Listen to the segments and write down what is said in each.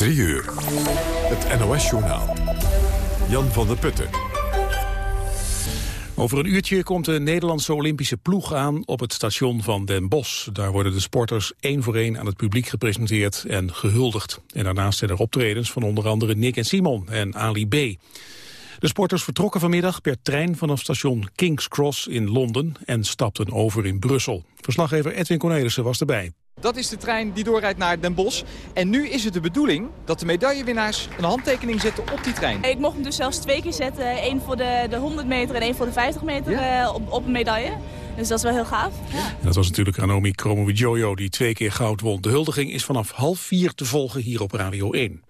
3 uur. Het NOS-journaal. Jan van der Putten. Over een uurtje komt de Nederlandse Olympische ploeg aan op het station van Den Bosch. Daar worden de sporters één voor één aan het publiek gepresenteerd en gehuldigd. En daarnaast zijn er optredens van onder andere Nick en Simon en Ali B. De sporters vertrokken vanmiddag per trein vanaf station King's Cross in Londen en stapten over in Brussel. Verslaggever Edwin Cornelissen was erbij. Dat is de trein die doorrijdt naar Den Bosch. En nu is het de bedoeling dat de medaillewinnaars een handtekening zetten op die trein. Ik mocht hem dus zelfs twee keer zetten. één voor de, de 100 meter en één voor de 50 meter eh, op, op een medaille. Dus dat is wel heel gaaf. Ja. Dat was natuurlijk Ranomi Kromowidjojo die twee keer goud won. De huldiging is vanaf half vier te volgen hier op Radio 1.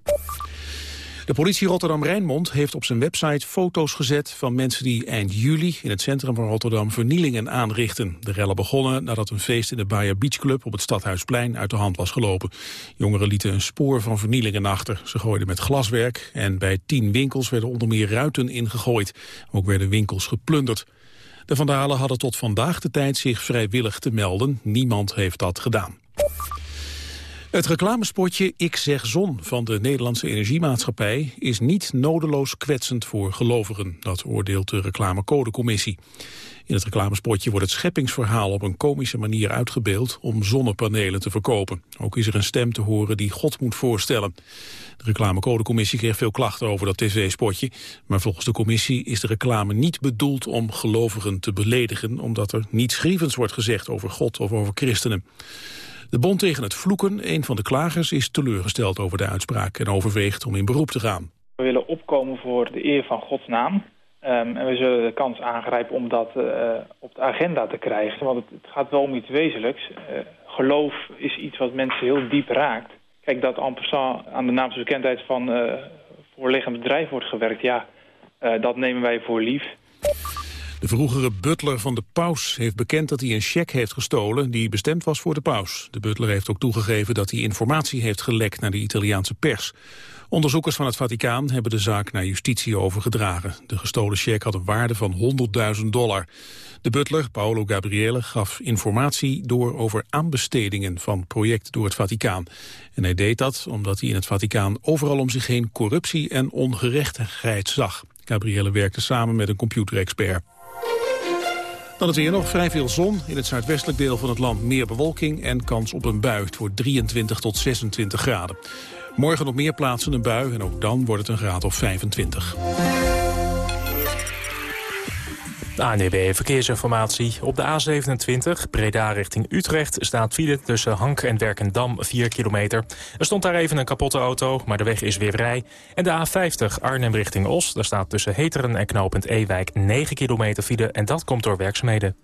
De politie Rotterdam-Rijnmond heeft op zijn website foto's gezet van mensen die eind juli in het centrum van Rotterdam vernielingen aanrichten. De rellen begonnen nadat een feest in de Bayer Beach Club op het Stadhuisplein uit de hand was gelopen. Jongeren lieten een spoor van vernielingen achter. Ze gooiden met glaswerk en bij tien winkels werden onder meer ruiten ingegooid. Ook werden winkels geplunderd. De vandalen hadden tot vandaag de tijd zich vrijwillig te melden. Niemand heeft dat gedaan. Het reclamespotje Ik zeg zon van de Nederlandse Energiemaatschappij is niet nodeloos kwetsend voor gelovigen. Dat oordeelt de reclamecodecommissie. In het reclamespotje wordt het scheppingsverhaal op een komische manier uitgebeeld om zonnepanelen te verkopen. Ook is er een stem te horen die God moet voorstellen. De reclamecodecommissie kreeg veel klachten over dat tv-spotje, maar volgens de commissie is de reclame niet bedoeld om gelovigen te beledigen, omdat er niets grievends wordt gezegd over God of over christenen. De Bond tegen het Vloeken, een van de klagers, is teleurgesteld over de uitspraak en overweegt om in beroep te gaan. We willen opkomen voor de eer van Gods naam. Um, en we zullen de kans aangrijpen om dat uh, op de agenda te krijgen. Want het, gaat wel om iets wezenlijks. Uh, geloof is iets wat mensen heel diep raakt. Kijk, dat en aan de naamsbekendheid van uh, voorliggend bedrijf wordt gewerkt... ja, dat nemen wij voor lief. De vroegere butler van de paus heeft bekend dat hij een cheque heeft gestolen die bestemd was voor de paus. De butler heeft ook toegegeven dat hij informatie heeft gelekt naar de Italiaanse pers. Onderzoekers van het Vaticaan hebben de zaak naar justitie overgedragen. De gestolen cheque had een waarde van 100.000 dollar. De butler, Paolo Gabriele, gaf informatie door over aanbestedingen van projecten door het Vaticaan. En hij deed dat omdat hij in het Vaticaan overal om zich heen corruptie en ongerechtigheid zag. Gabriele werkte samen met een computerexpert. Dan het weer nog vrij veel zon. In het zuidwestelijk deel van het land meer bewolking en kans op een bui. Het wordt 23 tot 26 graden. Morgen op meer plaatsen een bui en ook dan wordt het een graad of 25. ANDB Verkeersinformatie. Op de A27, Breda richting Utrecht, staat file tussen Hank en Werkendam 4 kilometer. Er stond daar even een kapotte auto, maar de weg is weer vrij. En de A50, Arnhem richting Os, daar staat tussen Heteren en knooppunt Ewijk 9 kilometer file. En dat komt door werkzaamheden.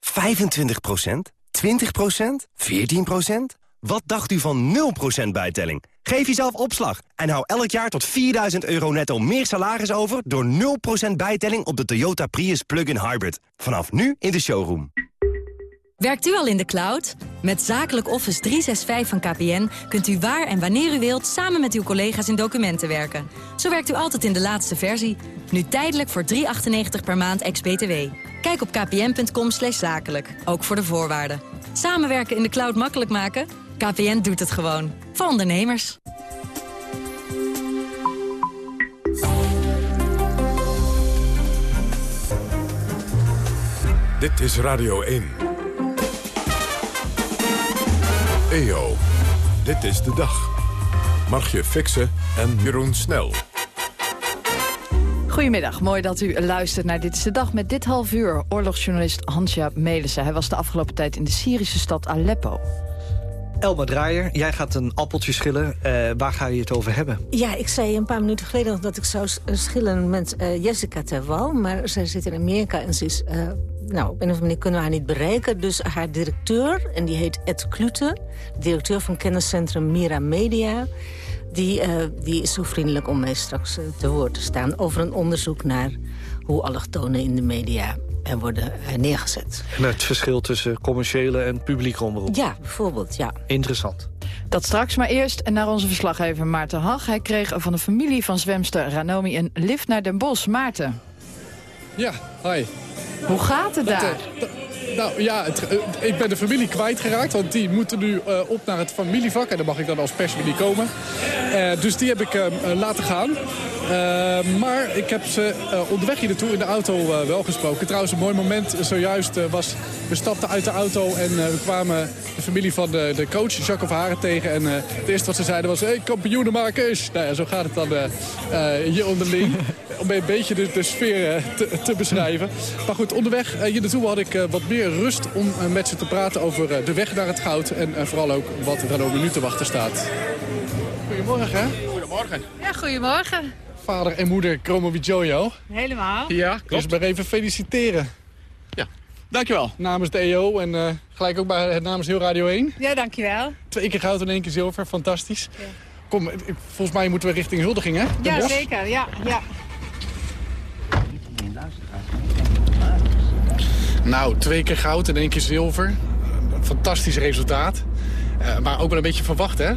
25% 20% 14 Wat dacht u van 0% bijtelling? Geef jezelf opslag en hou elk jaar tot 4000 euro netto meer salaris over... door 0% bijtelling op de Toyota Prius Plug-in Hybrid. Vanaf nu in de showroom. Werkt u al in de cloud? Met Zakelijk Office 365 van KPN kunt u waar en wanneer u wilt... samen met uw collega's in documenten werken. Zo werkt u altijd in de laatste versie. Nu tijdelijk voor 3,98 per maand ex-BTW. Kijk op kpn.com zakelijk, ook voor de voorwaarden. Samenwerken in de cloud makkelijk maken? KPN doet het gewoon. Voor ondernemers. Dit is Radio 1. EO, dit is de dag. Margje Fixen en Jeroen Snel. Goedemiddag, mooi dat u luistert naar Dit is de Dag met dit half uur. Oorlogsjournalist Hansja Melissen. Hij was de afgelopen tijd in de Syrische stad Aleppo. Elma Draaier, jij gaat een appeltje schillen. Uh, waar ga je het over hebben? Ja, ik zei een paar minuten geleden dat ik zou schillen met uh, Jessica Terwal. Maar zij zit in Amerika en ze is... Nou, op een of andere manier kunnen we haar niet bereiken. Dus haar directeur, en die heet Ed Klute... directeur van kenniscentrum Mira Media... Die, die is zo vriendelijk om mij straks te woord te staan... over een onderzoek naar hoe allochtonen in de media en worden neergezet. En het verschil tussen commerciële en publieke omroep? Ja, bijvoorbeeld, ja. Interessant. Dat straks, maar eerst naar onze verslaggever Maarten Hag. Hij kreeg van de familie van zwemster Ranomi een lift naar Den Bosch. Maarten. Ja, hi. Hoe gaat het daar? nou ja, het, eh, ik ben de familie kwijtgeraakt. Want die moeten nu uh, op naar het familievak. En daar mag ik dan als persje niet komen. Uh, dus die heb ik laten gaan. Maar ik heb ze onderweg hier naartoe in de auto wel gesproken. Trouwens, een mooi moment zojuist was... We stapten uit de auto en we kwamen de familie van de, de coach, Jacques of Haren, tegen. En het eerste wat ze zeiden was... Hey, kampioenenmakers! Nou ja, zo gaat het dan hier onderling. Om een beetje de, de sfeer te, te, beschrijven. Maar goed, onderweg hier naartoe had ik wat meer rust om eh, met ze te praten over eh, de weg naar het goud. En eh, vooral ook wat er dan nu te wachten staat. Goedemorgen. Goedemorgen. Ja, goedemorgen. Vader en moeder Chromo Jojo. Helemaal. Ja, klopt. Dus maar even feliciteren. Ja, dankjewel. Namens de EO en gelijk ook bij, namens heel Radio 1. Ja, dankjewel. Twee keer goud en één keer zilver, fantastisch. Ja. Kom, volgens mij moeten we richting huldiging, hè? ja, zeker. Ja, ja. Nou, twee keer goud en één keer zilver. Een fantastisch resultaat. Uh, maar ook wel een beetje verwacht, hè?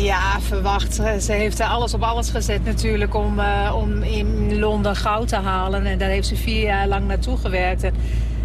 Ja, verwacht. Ze heeft alles op alles gezet natuurlijk om, uh, om in Londen goud te halen. En daar heeft ze vier jaar lang naartoe gewerkt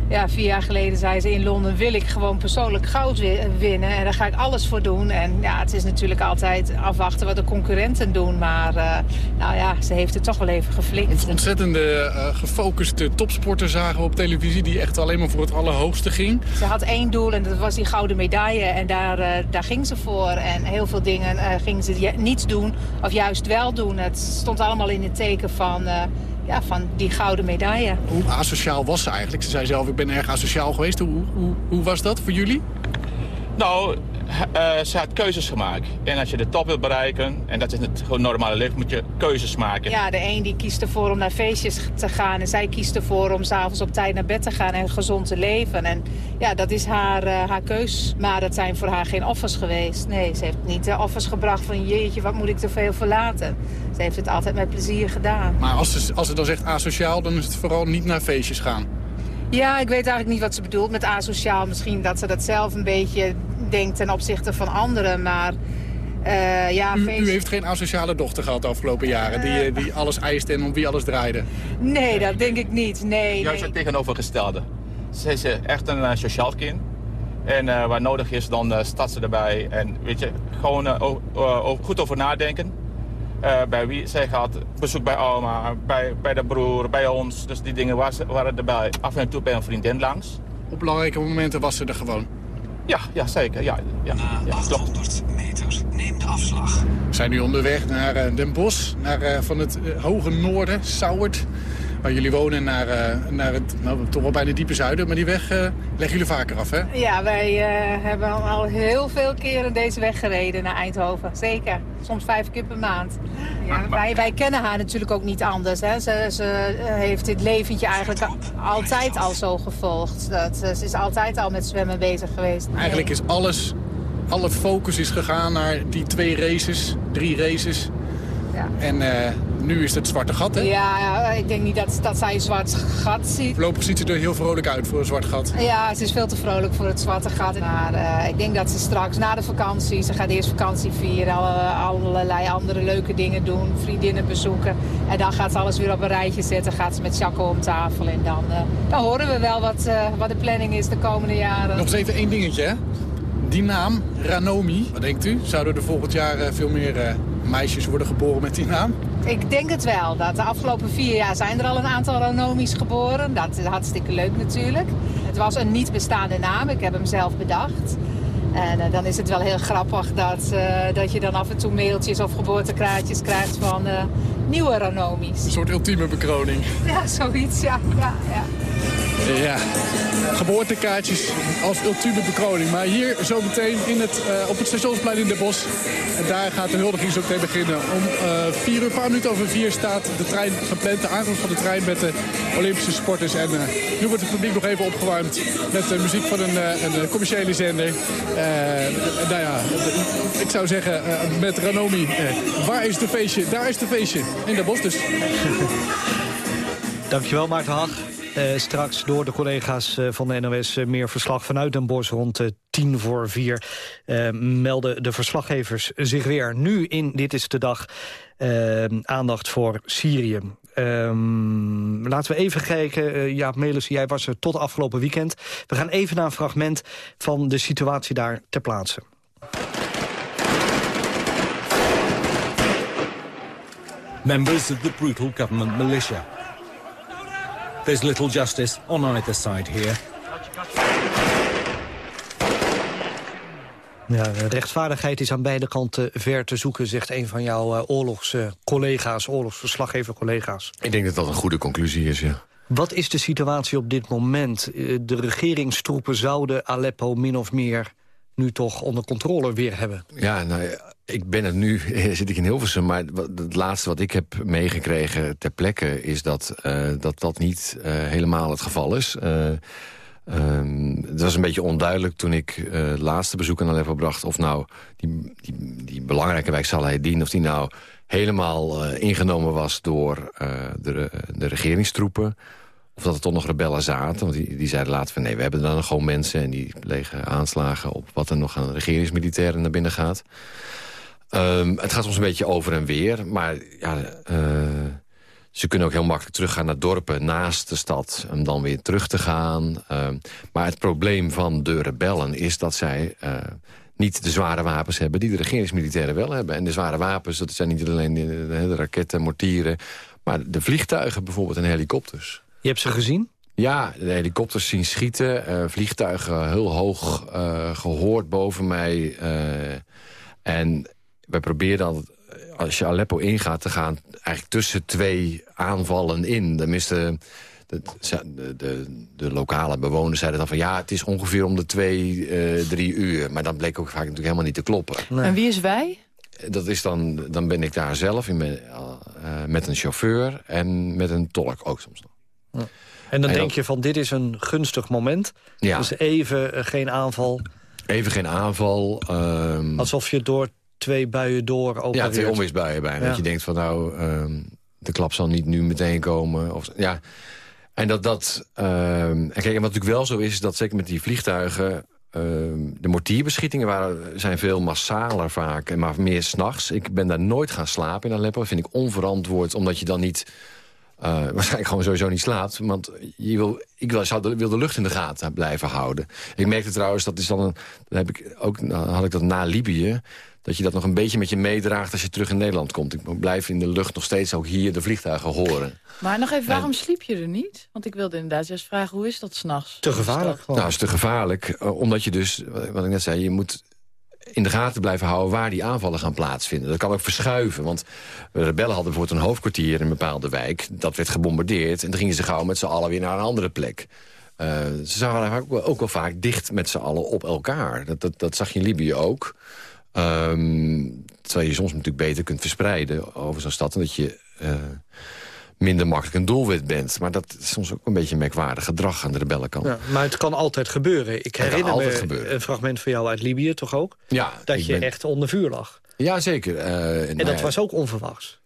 ja, vier jaar geleden zei ze in Londen wil ik gewoon persoonlijk goud winnen. En daar ga ik alles voor doen. En ja, het is natuurlijk altijd afwachten wat de concurrenten doen. Maar uh, nou ja, ze heeft het toch wel even geflikt. Een ontzettende uh, gefocuste topsporter zagen we op televisie... die echt alleen maar voor het allerhoogste ging. Ze had één doel en dat was die gouden medaille. En daar, uh, daar ging ze voor. En heel veel dingen ging ze niets doen of juist wel doen. Het stond allemaal in het teken van ja, van die gouden medaille. Hoe asociaal was ze eigenlijk? Ze zei zelf, ik ben erg asociaal geweest. Hoe, hoe, hoe was dat voor jullie? Nou, uh, ze had keuzes gemaakt. En als je de top wilt bereiken, en dat is het gewoon normale leven, moet je keuzes maken. Ja, de een die kiest ervoor om naar feestjes te gaan. En zij kiest ervoor om s'avonds op tijd naar bed te gaan en gezond te leven. En ja, dat is haar, uh, haar keus. Maar dat zijn voor haar geen offers geweest. Nee, ze heeft niet de offers gebracht van jeetje, wat moet ik te veel verlaten. Ze heeft het altijd met plezier gedaan. Maar als ze, als ze dan zegt asociaal, dan is het vooral niet naar feestjes gaan. Ja, ik weet eigenlijk niet wat ze bedoelt met asociaal. Misschien dat ze dat zelf een beetje denkt ten opzichte van anderen. Maar uh, ja, u, u, heeft geen asociale dochter gehad de afgelopen jaren... die, eh, die alles eist en om wie alles draaide? Nee, dat denk ik niet. Nee, Juist het tegenovergestelde. Ze is echt een uh, sociaal kind. En waar nodig is, dan staat ze erbij. En weet je, gewoon goed over nadenken. Bij wie zij gaat, bezoek bij oma, bij, bij de broer, bij ons. Dus die dingen waren erbij. Af en toe bij een vriendin langs. Op belangrijke momenten was ze er gewoon? Ja, ja zeker. Ja, ja, Na 800 meter, neem de afslag. We zijn nu onderweg naar uh, Den Bosch, naar, uh, van het uh, hoge noorden, Sauwert. Waar jullie wonen naar, naar het nou, toch wel bijna diepe zuiden. Maar die weg leggen jullie vaker af, hè? Ja, wij hebben al heel veel keren deze weg gereden naar Eindhoven. Zeker. Soms vijf keer per maand. Ja, wij, wij kennen haar natuurlijk ook niet anders. Hè. Ze, ze heeft dit leventje eigenlijk altijd al zo gevolgd. Dat, ze is altijd al met zwemmen bezig geweest. Eigenlijk is alles, alle focus is gegaan naar die twee races, drie races. Ja. En uh, nu is het zwarte gat, hè? Ja, ik denk niet dat, dat zij een zwart gat ziet. Voorlopig ziet ze er heel vrolijk uit voor een zwart gat. Ja, het is veel te vrolijk voor het zwarte gat. Maar uh, ik denk dat ze straks na de vakantie, ze gaat eerst vakantie vieren, alle, allerlei andere leuke dingen doen, vriendinnen bezoeken. En dan gaat ze alles weer op een rijtje zetten, gaat ze met Jacco om tafel. En dan, uh, dan horen we wel wat, wat de planning is de komende jaren. Nog eens even één dingetje, hè? Die naam, Ranomi, wat denkt u? Zouden er volgend jaar veel meer meisjes worden geboren met die naam? Ik denk het wel. Dat de afgelopen vier jaar zijn er al een aantal Ranomis geboren. Dat is hartstikke leuk natuurlijk. Het was een niet bestaande naam. Ik heb hem zelf bedacht. En uh, dan is het wel heel grappig dat, uh, dat je dan af en toe mailtjes of geboortekraatjes krijgt van uh, nieuwe Ranomis. Een soort ultieme bekroning. Ja, zoiets, ja. ja, ja. Ja, geboortekaartjes als ultieme bekroning. Maar hier zometeen in het, uh, op het stationsplein in de Bosch. En daar gaat de huldiging zo meteen beginnen. Om uh, vier uur, een paar minuten over vier staat de trein gepland. De aankomst van de trein met de Olympische sporters. En uh, nu wordt het publiek nog even opgewarmd met de muziek van een, een commerciële zender. nou ja, ik zou zeggen met Ranomi. waar is de feestje? Daar is de feestje. In de Bosch dus. Dankjewel Maarten Hag. Uh, straks door de collega's uh, van de NOS uh, meer verslag vanuit Den Bosch rond tien voor vier. melden de verslaggevers zich weer nu in Dit is de Dag aandacht voor Syrië. Ehm, laten we even kijken. Uh, Jaap Melis, jij was er tot afgelopen weekend. We gaan even naar een fragment van de situatie daar ter plaatse. Members of the brutal government militia. There's little justice on either side here. Ja, rechtvaardigheid is aan beide kanten ver te zoeken... zegt een van jouw uh, oorlogscollega's, oorlogsverslaggever-collega's. Ik denk dat dat een goede conclusie is, ja. Wat is de situatie op dit moment? Eh, de regeringstroepen zouden Aleppo min of meer nu toch onder controle weer hebben. Ja, nou, ik ben het nu, zit ik in Hilversum... maar het laatste wat ik heb meegekregen ter plekke... is dat uh, dat, dat niet uh, helemaal het geval is... Uh, het was een beetje onduidelijk toen ik het laatste bezoek aan Aleppo bracht... of nou die, die, die belangrijke wijk Salahedin... of die nou helemaal ingenomen was door de, de regeringstroepen... of dat er toch nog rebellen zaten. Want die, die zeiden later van nee, we hebben dan gewoon mensen... en die plegen aanslagen op wat er nog aan regeringsmilitairen naar binnen gaat. Um, het gaat ons een beetje over en weer, maar ja... Ze kunnen ook heel makkelijk teruggaan naar dorpen naast de stad... om dan weer terug te gaan. Uh, maar het probleem van de rebellen is dat zij... Uh, niet de zware wapens hebben die de regeringsmilitairen wel hebben. En de zware wapens, dat zijn niet alleen de, de raketten, mortieren... maar de vliegtuigen bijvoorbeeld en helikopters. Je hebt ze gezien? Ja, de helikopters zien schieten. Uh, vliegtuigen heel hoog uh, gehoord boven mij. Uh, en wij proberen dan, als je Aleppo ingaat, te gaan eigenlijk tussen twee aanvallen in. Tenminste, de, de, de, de, lokale bewoners zeiden dan van... ja, het is ongeveer om de twee, uh, drie uur. Maar dat bleek ook vaak natuurlijk helemaal niet te kloppen. Nee. En wie is wij? Dat is dan, dan ben ik daar zelf in, uh, met een chauffeur en met een tolk ook soms nog. En dan en denk je van dit is een gunstig moment. Ja. Dus even uh, geen aanval. Even geen aanval. Um... Alsof je door twee buien door opereert. Ja, twee onweersbuien bijna. Ja. Dat je denkt van nou, um, de klap zal niet nu meteen komen. Of, ja. En dat dat... Um, en kijk, en wat natuurlijk wel zo is, is dat zeker met die vliegtuigen... Um, de mortierbeschietingen waren, zijn veel massaler vaak, maar meer s'nachts. Ik ben daar nooit gaan slapen in Aleppo. Dat vind ik onverantwoord, omdat je dan niet... Uh, waarschijnlijk gewoon sowieso niet slaapt. Want je wil, ik wil, zou de, wil de lucht in de gaten blijven houden. Ik merkte trouwens, dat is dan een, dan heb ik ook, had ik dat na Libië dat je dat nog een beetje met je meedraagt als je terug in Nederland komt. Ik blijf in de lucht nog steeds ook hier de vliegtuigen horen. Maar nog even, waarom en... sliep je er niet? Want ik wilde inderdaad juist vragen, hoe is dat s'nachts? Te gevaarlijk. Nou, het is te gevaarlijk, uh, omdat je dus, wat ik net zei, je moet in de gaten blijven houden waar die aanvallen gaan plaatsvinden. Dat kan ook verschuiven, want de rebellen hadden bijvoorbeeld een hoofdkwartier in een bepaalde wijk. Dat werd gebombardeerd en dan gingen ze gauw met z'n allen weer naar een andere plek. Uh, ze zagen ook, wel vaak dicht met z'n allen op elkaar. Dat, dat, dat zag je in Libië ook. Um, terwijl je soms natuurlijk beter kunt verspreiden over zo'n stad... en dat je uh, minder makkelijk een doelwit bent. Maar dat is soms ook een beetje een merkwaardig gedrag aan de rebellenkant. Ja, maar het kan altijd gebeuren. Ik herinner me gebeuren. een fragment van jou uit Libië toch ook? Ja. Dat je ben... echt onder vuur lag. Ja, zeker. Uh, en dat ja, was ook onverwachts?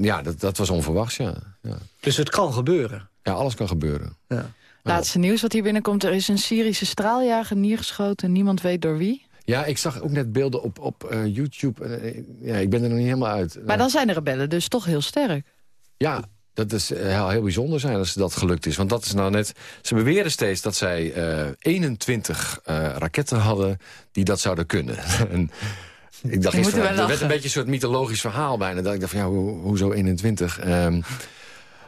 Ja, dat, dat was onverwachts, ja. ja. Dus het kan gebeuren? Ja, alles kan gebeuren. Ja. Laatste nieuws wat hier binnenkomt. Er is een Syrische straaljager neergeschoten. Niemand weet door wie. Ja, ik zag ook net beelden op, op uh, YouTube. Uh, ja, ik ben er nog niet helemaal uit. Maar dan zijn de rebellen dus toch heel sterk. Ja, dat is heel, heel bijzonder zijn als dat gelukt is. Want dat is nou net... Ze beweren steeds dat zij uh, 21 raketten hadden die dat zouden kunnen. en ik dacht van, er werd een beetje een soort mythologisch verhaal bijna. Dat ik dacht van, ja, ho hoezo 21? Um,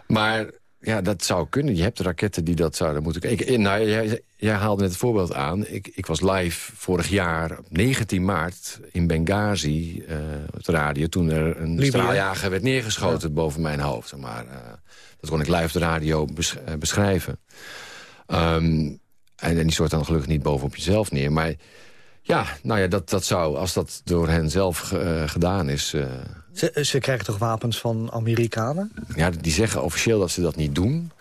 maar ja, dat zou kunnen. Je hebt raketten die dat zouden moeten... Ik, nou, jij, jij, haalde net het voorbeeld aan. Ik, ik, was live vorig jaar op 19 maart in Benghazi uh, op de radio... toen er een Libië. straaljager werd neergeschoten ja. boven mijn hoofd. Maar, uh, dat kon ik live op de radio besch uh, beschrijven. Um, en, en die soort dan gelukkig niet bovenop jezelf neer. Maar ja, nou ja, dat, dat zou, als dat door hen zelf gedaan is... Ze, ze, krijgen toch wapens van Amerikanen? Ja, die zeggen officieel dat ze dat niet doen.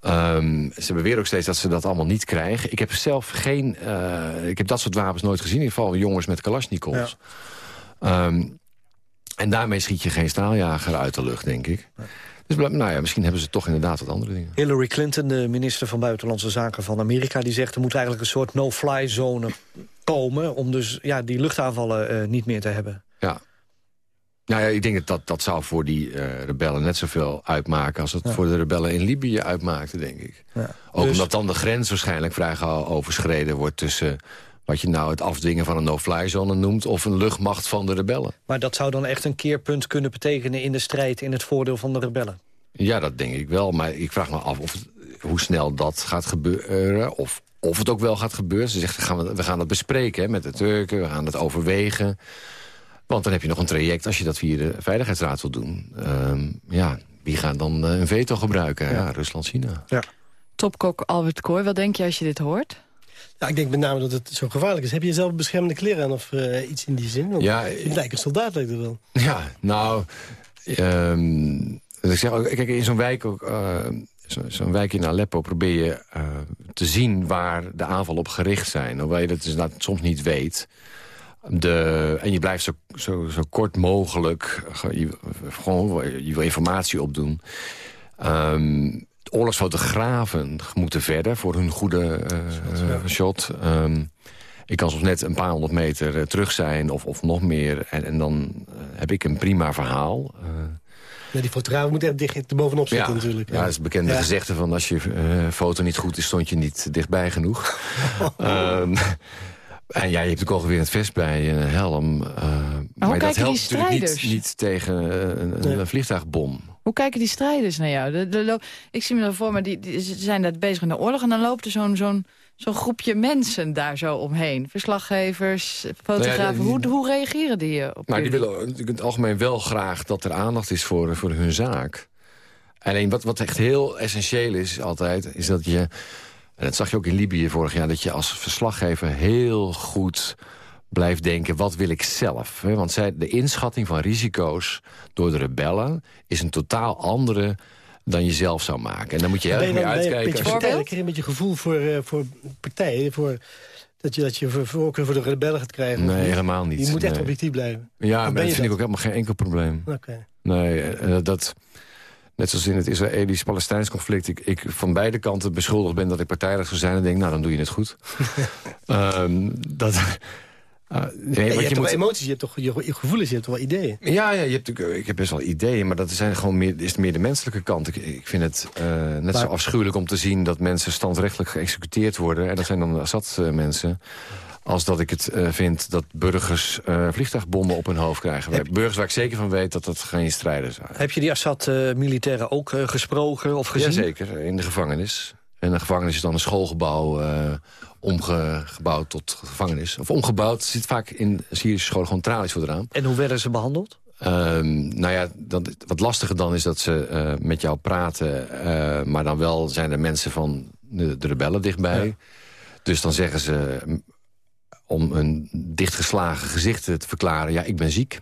Um, ze beweren ook steeds dat ze dat allemaal niet krijgen. Ik heb zelf geen... Uh, ik heb dat soort wapens nooit gezien. In ieder geval jongens met kalasjnikovs. Ja. Um, en daarmee schiet je geen straaljager uit de lucht, denk ik. Ja. Dus nou ja, misschien hebben ze toch inderdaad wat andere dingen. Hillary Clinton, de minister van Buitenlandse Zaken van Amerika... die zegt er moet eigenlijk een soort no-fly zone komen... om dus ja, die luchtaanvallen uh, niet meer te hebben. Ja, Nou ja, ik denk dat dat, dat zou voor die eh, rebellen net zoveel uitmaken... als het Ja. voor de rebellen in Libië uitmaakte, denk ik. Ja. Ook Dus- omdat dan de grens waarschijnlijk vrij gauw overschreden wordt... tussen wat je nou het afdwingen van een no-fly zone noemt... of een luchtmacht van de rebellen. Maar dat zou dan echt een keerpunt kunnen betekenen... in de strijd in het voordeel van de rebellen. Ja, dat denk ik wel. Maar ik vraag me af of het- hoe snel dat gaat gebeuren. Of, of het ook wel gaat gebeuren. Ze zegt, gaan we, we gaan dat bespreken hè, met de Turken. We gaan het overwegen. Want dan heb je nog een traject als je dat via de Veiligheidsraad wil doen. Ehm, ja, wie gaat dan eh, een veto gebruiken? Ja, Rusland, China. Ja. Topkok Albert Kooi, wat denk je als je dit hoort? Ja, ik denk met name dat het zo gevaarlijk is. Heb je zelf beschermende kleren aan of eh, iets in die zin? Want Ja, je lijkt een soldaat, lijkt het wel. Ja, nou... ehm, ik zeg, ook, kijk, in zo'n wijk, ook, eh, zo- zo'n wijk in Aleppo... probeer je eh, te zien waar de aanvallen op gericht zijn. Hoewel je dat dus dat soms niet weet. De, en je blijft zo, zo, zo kort mogelijk... ge- Je, gewoon, je wil informatie opdoen. Ehm, oorlogsfotografen moeten verder voor hun goede eh, shot. Ehm, ik kan soms net een paar honderd meter eh, terug zijn of, of nog meer. En, en dan eh, heb ik een prima verhaal. Eh, Ja, die fotograaf moet echt dicht erbovenop zitten ja, natuurlijk. ja, dat is een bekende Ja. gezegde van... als je foto niet goed is, stond je niet dichtbij genoeg. Ehm, en ja, je hebt ook alweer het vest bij en een helm. eh, maar dat helpt natuurlijk niet, niet tegen een, een vliegtuigbom. Hoe kijken die strijders naar jou? De, de lo- ik zie me dan voor me, die, die ze zijn daar bezig in de oorlog... en dan loopt er zo'n zo'n zo'n groepje mensen daar zo omheen. Verslaggevers, fotografen. Nou ja, die- hoe, hoe reageren die op Nou, die willen in het algemeen wel graag dat er aandacht is voor, voor hun zaak. Alleen wat, wat echt heel essentieel is altijd, is dat je... en dat zag je ook in Libië vorig jaar... dat je als verslaggever heel goed blijft denken... wat wil ik zelf? Hè? Want zij, de inschatting van risico's door de rebellen... is een totaal andere dan je zelf zou maken. En dan moet je heel ben erg je mee dan ben je een uitkijken. een beetje gevoel voor, eh, voor partijen? Voor, dat je, dat je voor- voorkeur voor de rebellen gaat krijgen? Nee, helemaal niet. Je moet echt Nee. objectief blijven. Ja, maar dat vind ik ook helemaal geen enkel probleem. Oké. Nee, eh, dat... Net zoals in het Israëlisch-Palestijns conflict... Ik, ik van beide kanten beschuldigd ben dat ik partijdig zou zijn... en denk, nou, dan doe je het goed. Ehm, dat... ah, nee, Ja, je hebt toch emoties, je hebt toch je, je gevoelens, je hebt toch wel ideeën? ja, ja je hebt, natuurlijk- ik heb best wel ideeën, maar dat zijn gewoon meer, is meer de menselijke kant. Ik, ik vind het eh, net zo afschuwelijk om te zien dat mensen standrechtelijk geëxecuteerd worden. En dat zijn dan de Assad-mensen. Als dat ik het eh, vind dat burgers eh, vliegtuigbommen op hun hoofd krijgen. Burgers waar ik zeker van weet dat dat geen strijders zijn. Heb je die Assad-militairen ook eh, gesproken of gezien? Jazeker, in de gevangenis. En een gevangenis is dan een schoolgebouw eh, omgebouwd tot gevangenis. Of omgebouwd, zit vaak in Syrische scholen gewoon tralies voor de raam. En hoe werden ze behandeld? Ehm, nou ja, dat, wat lastiger dan is dat ze eh, met jou praten... eh, maar dan wel zijn er mensen van de, de rebellen dichtbij. Dus dan zeggen ze, mm, om een dichtgeslagen gezicht te verklaren... ja, ik ben ziek.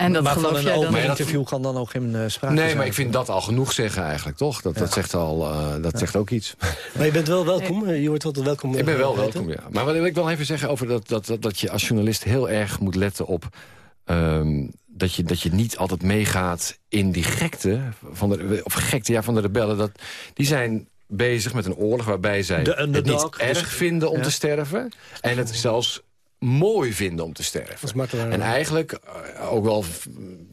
En dat maar van geloof een jij dan open niet? interview kan dan ook geen eh, sprake Nee, zijn. maar ik vind dat al genoeg zeggen eigenlijk, toch? Dat, dat, zegt, al, eh, dat zegt ook iets. Maar je bent wel welkom, eh, je wordt altijd welkom. Ik ben wel weten. welkom, ja. Maar wat wil ik wel even zeggen over dat, dat, dat, dat je als journalist heel erg moet letten op... ehm, dat, je, dat je niet altijd meegaat in die gekte, van de, of gekte ja, van de rebellen. Dat, die zijn bezig met een oorlog waarbij zij De het niet erg vinden om Ja. te sterven. En het zelfs mooi vinden om te sterven. En eigenlijk eh, ook wel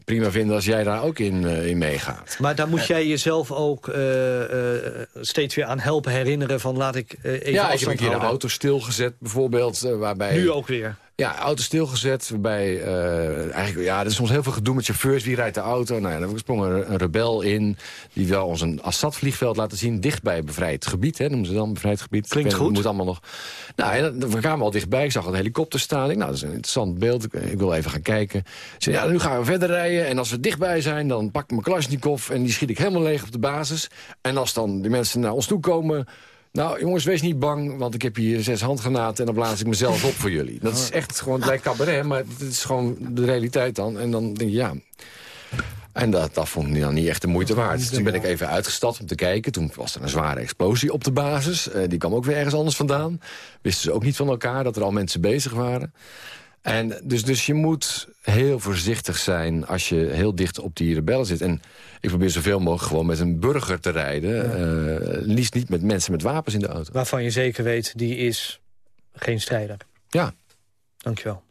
prima vinden als jij daar ook in, eh, in meegaat. Maar daar moet jij jezelf ook eh, eh, steeds weer aan helpen herinneren van laat ik even ja, ik heb een keer de auto stilgezet bijvoorbeeld. waarbij, Nu ook weer. Ja, auto stilgezet. Waarbij, eh, eigenlijk, ja, er is soms heel veel gedoe met chauffeurs. Wie rijdt de auto? Nou ja, dan sprong er een rebel in. Die wil ons een Assad-vliegveld laten zien. Dicht bij bevrijd gebied. Hè, noemen ze dan bevrijd gebied. Klinkt goed. Moet allemaal nog. Nou, en dan- we kwamen al dichtbij. Ik zag een helikopter staan. Ik, nou, dat is een interessant beeld. Ik, ik wil even gaan kijken. Ik zei, ja, nu gaan we verder rijden. En als we dichtbij zijn, dan pak ik mijn Kalashnikov. En die schiet ik helemaal leeg op de basis. En als dan die mensen naar ons toe komen... Nou, jongens, wees niet bang, want ik heb hier zes handgranaten... en dan blaas ik mezelf op voor jullie. Dat is echt gewoon, het lijkt cabaret, maar het is gewoon de realiteit dan. En dan denk je, ja... En dat, dat vond ik dan niet echt de moeite waard. Dus toen ben ik even uitgestapt om te kijken. Toen was er een zware explosie op de basis. Eh, die kwam ook weer ergens anders vandaan. Wisten ze ook niet van elkaar dat er al mensen bezig waren. En dus, dus je moet heel voorzichtig zijn als je heel dicht op die rebellen zit. En ik probeer zoveel mogelijk gewoon met een burger te rijden. eh, liefst niet met mensen met wapens in de auto. Waarvan je zeker weet, die is geen strijder. Ja. Dankjewel.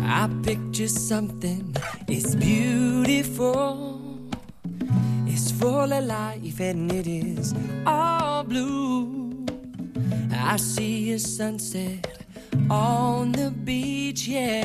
I picture something, it's beautiful. It's full of life and it is all blue. I see a sunset on the beach, yeah.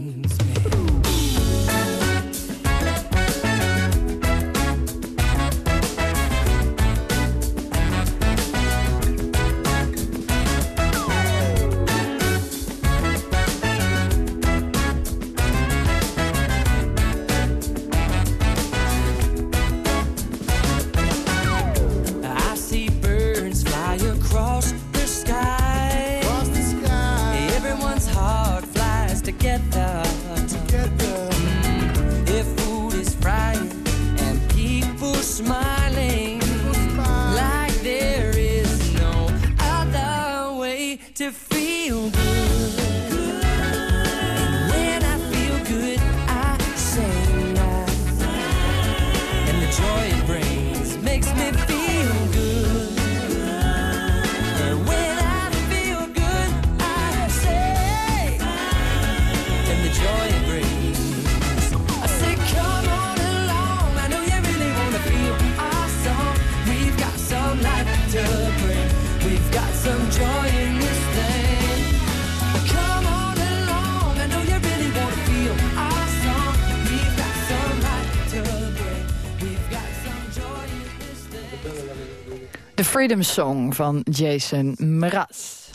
Freedom Song van Jason Mraz.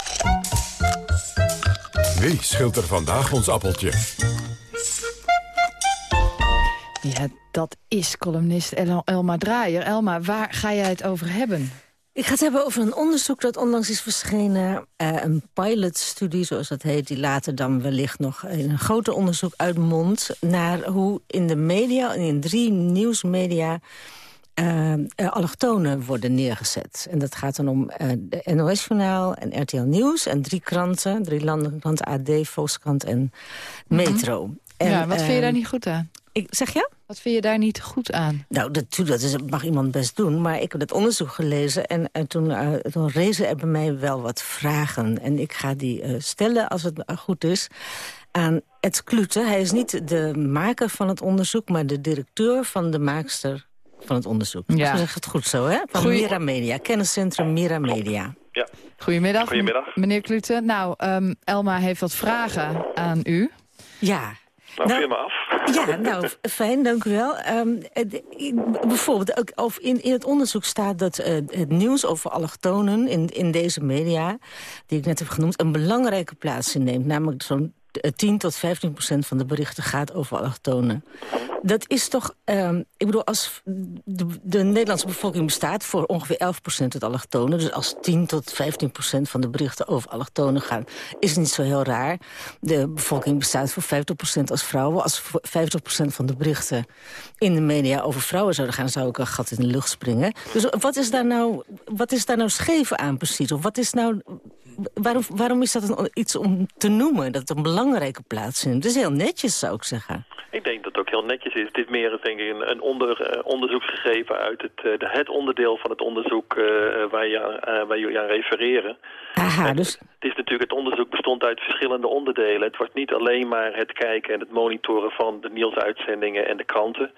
Wie schilt er vandaag ons appeltje? Ja, dat is columnist El Elma Draaier. Elma, waar ga jij het over hebben? Ik ga het hebben over een onderzoek dat onlangs is verschenen. eh, een pilotstudie, zoals dat heet, die later dan wellicht nog in een groter onderzoek uitmondt... naar hoe in de media, en in drie nieuwsmedia... eh, allochtonen worden neergezet. En dat gaat dan om eh, de NOS-journaal en RTL Nieuws... en drie kranten, drie landelijke kranten, AD, Volkskrant en Metro. En, ja, wat vind je daar eh, niet goed aan? Ik, zeg je? Wat vind je daar niet goed aan? Nou, dat, dat is, mag iemand best doen. Maar ik heb dat onderzoek gelezen en, en toen, uh, toen rezen er bij mij wel wat vragen. En ik ga die uh, stellen, als het goed is, aan Ed Klute. Hij is niet de maker van het onderzoek, maar de directeur van de maakster van het onderzoek. Ja. Dat is het goed zo, hè? Van Goeie... Mira Media, kenniscentrum Mira Media. Ja. Goedemiddag, Goedemiddag. meneer Klute. Nou, um, Elma heeft wat vragen aan u. Ja. Nou, nou me af. Ja, nou, fijn, dank u wel. Um, bijvoorbeeld, ook, of in, in het onderzoek staat dat uh, het nieuws over allochtonen in, in deze media, die ik net heb genoemd, een belangrijke plaats inneemt. Namelijk zo'n 10 tot 15 procent van de berichten gaat over allochtonen. Dat is toch, um, ik bedoel, als de, de, Nederlandse bevolking bestaat voor ongeveer 11 procent uit allochtonen. Dus als 10 tot 15 procent van de berichten over allochtonen gaan, is het niet zo heel raar. De bevolking bestaat voor 50 procent als vrouwen. Als 50 procent van de berichten in de media over vrouwen zouden gaan, zou ik een gat in de lucht springen. Dus wat is daar nou, wat is daar nou scheef aan precies? Of wat is nou, waarom, waarom is dat een, iets om te noemen, dat het een belangrijke plaats is? Het is heel netjes, zou ik zeggen. Ik denk dat het ook heel netjes is. Dit meer is denk ik een, een onder, uh, onderzoeksgegeven uit het, de, het onderdeel van het onderzoek uh, waar, je, waar jullie aan refereren. Aha, dus... Het is natuurlijk, het onderzoek bestond uit verschillende onderdelen. Het was niet alleen maar het kijken en het monitoren van de nieuwsuitzendingen en de kranten.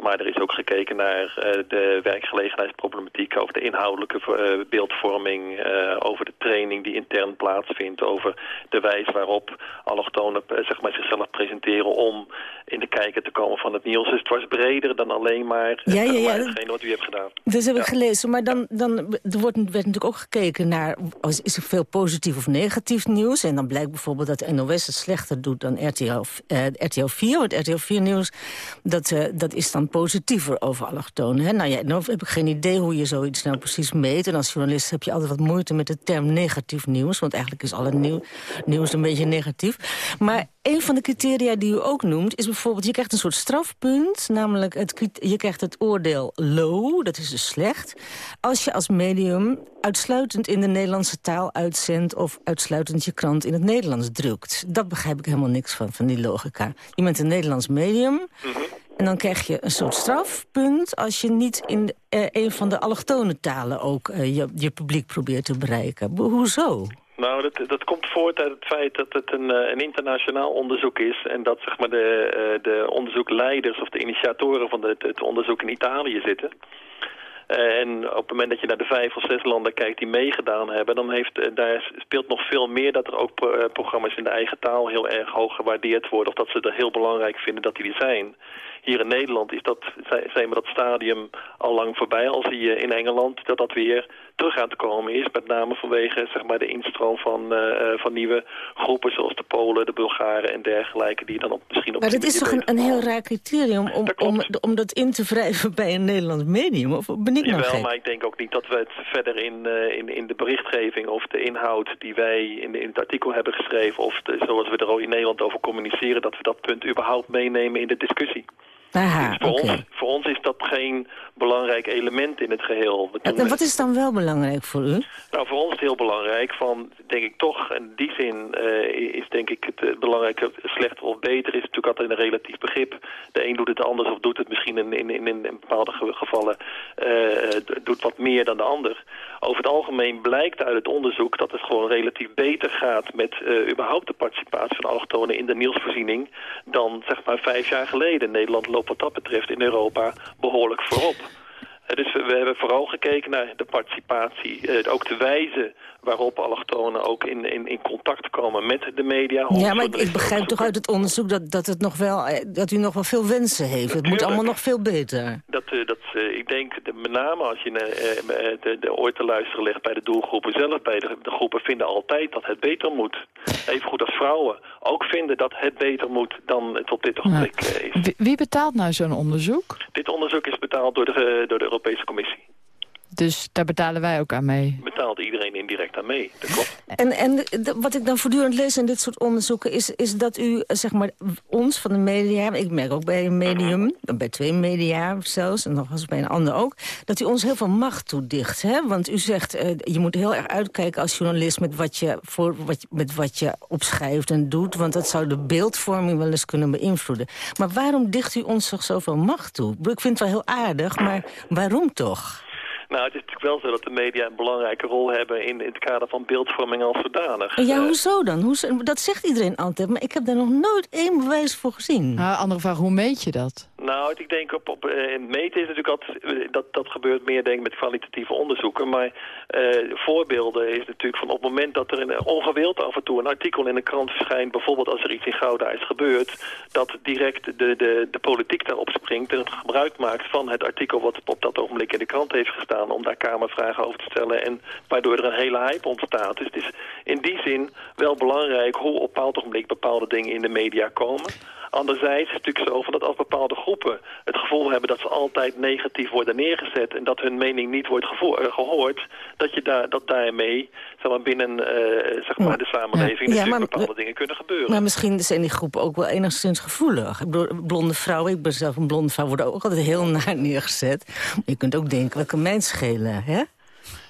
Maar er is ook gekeken naar uh, de werkgelegenheidsproblematiek, over de inhoudelijke uh, beeldvorming, uh, over de training die intern plaatsvindt, over de wijze waarop allochtonen zeg maar, zichzelf presenteren om in de kijker te komen van het nieuws. Dus het was breder dan alleen maar, ja, ja, ja. hetgeen wat u hebt gedaan. Dat heb ja. ik gelezen, maar dan, dan er wordt, werd natuurlijk ook gekeken naar, is er veel positief of negatief nieuws? En dan blijkt bijvoorbeeld dat NOS het slechter doet dan RTL, RTL 4. Want RTL 4 nieuws, dat, dat is dan positiever over allochtonen. Hè? Nou ja, nou heb ik geen idee hoe je zoiets nou precies meet. En als journalist heb je altijd wat moeite met de term negatief nieuws. Want eigenlijk is alle nieuw, nieuws een beetje negatief. Maar een van de criteria die u ook noemt... is bijvoorbeeld je krijgt een soort strafpunt, namelijk het, je krijgt het oordeel low, dat is dus slecht, als je als medium uitsluitend in de Nederlandse taal uitzendt of uitsluitend je krant in het Nederlands drukt. Dat begrijp ik helemaal niks van, van die logica. Je bent een Nederlands medium en dan krijg je een soort strafpunt als je niet in eh, een van de allochtone talen ook eh, je, je publiek probeert te bereiken. Hoezo? Nou, dat, dat komt voort uit het feit dat het een, eh, een internationaal onderzoek is... en dat zeg maar, de, eh, de onderzoekleiders of de initiatoren van het, het onderzoek in Italië zitten. Eh, en op het moment dat je naar de vijf of zes landen kijkt die meegedaan hebben... dan heeft, daar speelt nog veel meer dat er ook pro- programma's in de eigen taal heel erg hoog gewaardeerd worden... of dat ze het heel belangrijk vinden dat die er zijn. Hier in Nederland is dat, zijn we dat stadium al lang voorbij. Al zie je in Engeland dat dat weer terug aan te komen is. Met name vanwege zeg maar, de instroom van, eh, eh, van nieuwe groepen zoals de Polen, de Bulgaren en dergelijke. Die dan op, misschien op Maar dat is toch een, een heel raar criterium om, om, om dat in te wrijven bij een Nederlands medium? Of ben ik nou Jawel, gek? maar ik denk ook niet dat we het verder in, eh, in, in de berichtgeving of de inhoud die wij in, in het artikel hebben geschreven, of de, zoals we er al in Nederland over communiceren, dat we dat punt überhaupt meenemen in de discussie. Aha, Dus voor, ons, voor ons is dat geen belangrijk element in het geheel. En wat is dan wel belangrijk voor u? nou, voor ons is het heel belangrijk van, denk ik toch, in die zin eh, is denk ik het eh, belangrijke slecht of beter is natuurlijk altijd een relatief begrip. De een doet het anders of doet het misschien in, in, in, in bepaalde ge- gevallen eh, eh, doet wat meer dan de ander. Over het algemeen blijkt uit het onderzoek dat het gewoon relatief beter gaat met eh, überhaupt de participatie van allochtonen in de nieuwsvoorziening dan zeg maar vijf jaar geleden. Nederland loopt wat dat betreft in Europa behoorlijk voorop. Dus we, we hebben vooral gekeken naar de participatie, eh, ook de wijze waarop allochtonen ook in, in, in contact komen met de media. Ja, maar ik, ik begrijp toch uit het onderzoek dat, dat, het nog wel, eh, dat u nog wel veel wensen heeft. Het moet allemaal nog veel beter. Dat, eh, dat, eh, ik denk, de, met name als je de, de oor te luisteren legt bij de doelgroepen zelf, bij de, de groepen vinden altijd dat het beter moet. Even goed als vrouwen ook vinden dat het beter moet dan het op dit ogenblik eh, is. Wie, betaalt nou zo'n onderzoek? Dit onderzoek is betaald door de, door de Europese Commissie. Dus daar betalen wij ook aan mee. Betaalt iedereen indirect aan mee, dat klopt. En, en de- wat ik dan voortdurend lees in dit soort onderzoeken... is, is dat u, zeg maar, ons van de media... ik merk ook bij een medium, bij twee media zelfs... en nog eens bij een ander ook... dat u ons heel veel macht toedicht. Hè? Want u zegt, eh, je moet heel erg uitkijken als journalist... Met wat, je voor, wat, je- met wat je opschrijft en doet... want dat zou de beeldvorming wel eens kunnen beïnvloeden. Maar waarom dicht u ons toch zoveel macht toe? Ik vind het wel heel aardig, maar waarom toch? Nou, het is natuurlijk wel zo dat de media een belangrijke rol hebben in, in het kader van beeldvorming als zodanig. Ja, Eh, hoezo dan? Hoezo? Dat zegt iedereen altijd, maar ik heb daar nog nooit één bewijs voor gezien. Nou, andere vraag, hoe meet je dat? Nou, ik denk op, op eh, meten is natuurlijk altijd, eh, dat, dat gebeurt meer denk ik met kwalitatieve onderzoeken. Maar eh, voorbeelden is natuurlijk van op het moment dat er een, ongewild af en toe een artikel in de krant verschijnt, bijvoorbeeld als er iets in Gouda is gebeurd, dat direct de, de, de politiek daarop springt en het gebruik maakt van het artikel wat op dat ogenblik in de krant heeft gestaan om daar kamervragen over te stellen en waardoor er een hele hype ontstaat. Dus het is in die zin wel belangrijk hoe op bepaald ogenblik bepaalde dingen in de media komen. Anderzijds is het natuurlijk zo van dat als bepaalde groepen het gevoel hebben dat ze altijd negatief worden neergezet en dat hun mening niet wordt eh, gehoord, dat, je daar, dat daarmee zeg maar, binnen eh, zeg maar, de samenleving Ja, natuurlijk maar- bepaalde dingen kunnen gebeuren. Maar misschien zijn die groepen ook wel enigszins gevoelig. Ik bedoel, blonde vrouwen, ik ben zelf een blonde vrouw, worden ook altijd heel naar neergezet. Je kunt ook denken, wat kan mij het schelen, hè?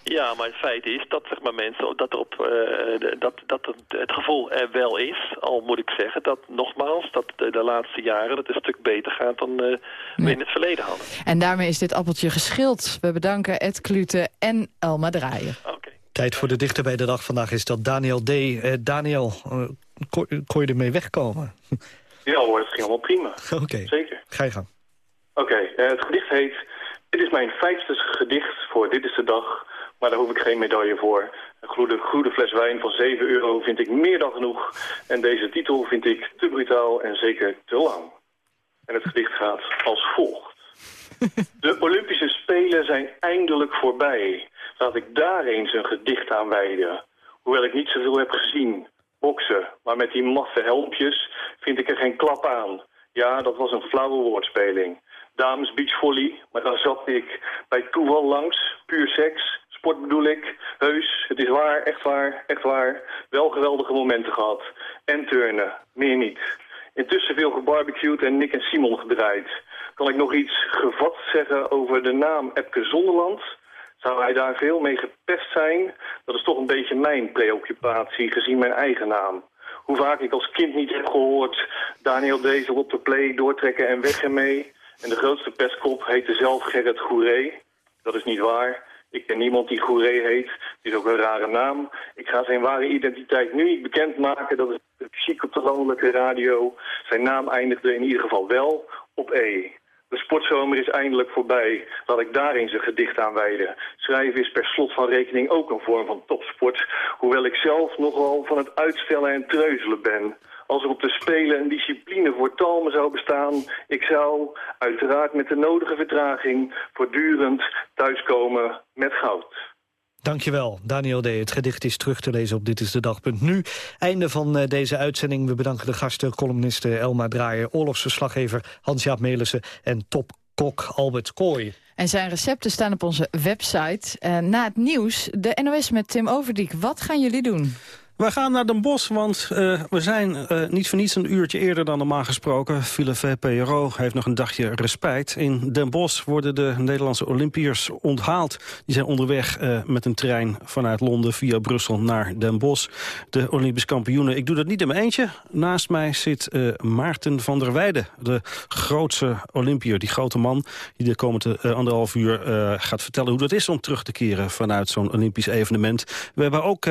Ja, maar het feit is dat zeg maar, mensen dat, er op, eh, dat, dat het, het gevoel er wel is. Al moet ik zeggen dat nogmaals dat de, de laatste jaren dat het een stuk beter gaat dan eh, we in het verleden hadden. En daarmee is dit appeltje geschild. We bedanken Ed Klute en Elma Draaier. Tijd voor de dichter bij de dag vandaag is dat Daniel D. Eh, Daniel, kon, kon je ermee wegkomen? Ja hoor, het ging allemaal prima. Oké, Zeker. ga je gang. Oké, eh, het gedicht heet... Dit is mijn vijfde gedicht voor Dit is de Dag. Maar daar hoef ik geen medaille voor. Een goede, goede fles wijn van 7 euro vind ik meer dan genoeg. En deze titel vind ik te brutaal en zeker te lang. En het gedicht gaat als volgt. De Olympische Spelen zijn eindelijk voorbij. Laat ik daar eens een gedicht aan wijden. Hoewel ik niet zoveel heb gezien. Boksen, maar met die maffe helmpjes vind ik er geen klap aan. Ja, dat was een flauwe woordspeling. Dames beachvolley, maar daar zat ik bij toeval langs. Puur seks, sport bedoel ik. Heus, het is waar, echt waar, echt waar. Wel geweldige momenten gehad. En turnen, meer niet. Intussen veel gebarbecued en Nick en Simon gedraaid. Kan ik nog iets gevat zeggen over de naam Epke Zonderland? Zou hij daar veel mee gepest zijn? Dat is toch een beetje mijn preoccupatie, gezien mijn eigen naam. Hoe vaak ik als kind niet heb gehoord... Daniel Dezel op de play, doortrekken en weg ermee. En de grootste pestkop heette zelf Gerrit Goeree. Dat is niet waar. Ik ken niemand die Goeree heet. Het is ook een rare naam. Ik ga zijn ware identiteit nu niet bekendmaken. Dat is chic op de landelijke radio. Zijn naam eindigde in ieder geval wel op E. De sportzomer is eindelijk voorbij. Laat ik daar eens een gedicht aan wijden. Schrijven is per slot van rekening ook een vorm van topsport. Hoewel ik zelf nogal van het uitstellen en treuzelen ben. Als er op de Spelen een discipline voor talmen zou bestaan... ik zou, uiteraard met de nodige vertraging... voortdurend thuiskomen met goud. Dankjewel, Daniel D. Het gedicht is terug te lezen op Dit is de Dag.nu. Einde van eh, deze uitzending. We bedanken de gasten, columniste Elma Draaier... oorlogsverslaggever Hans-Jaap Melissen en topkok Albert Kooi. En zijn recepten staan op onze website. Uh, na het nieuws, de NOS met Tim Overdiek. Wat gaan jullie doen? We gaan naar Den Bosch, want uh, we zijn uh, niet voor niets een uurtje eerder dan normaal gesproken. Philip VPRO heeft nog een dagje respijt. In Den Bosch worden de Nederlandse Olympiërs onthaald. Die zijn onderweg uh, met een trein vanuit Londen via Brussel naar Den Bosch. De Olympisch kampioenen. Ik doe dat niet in mijn eentje. Naast mij zit Maarten van der Weijden, de grootste Olympiër. Die grote man die de komende anderhalf uur gaat vertellen hoe dat is om terug te keren vanuit zo'n Olympisch evenement. We hebben ook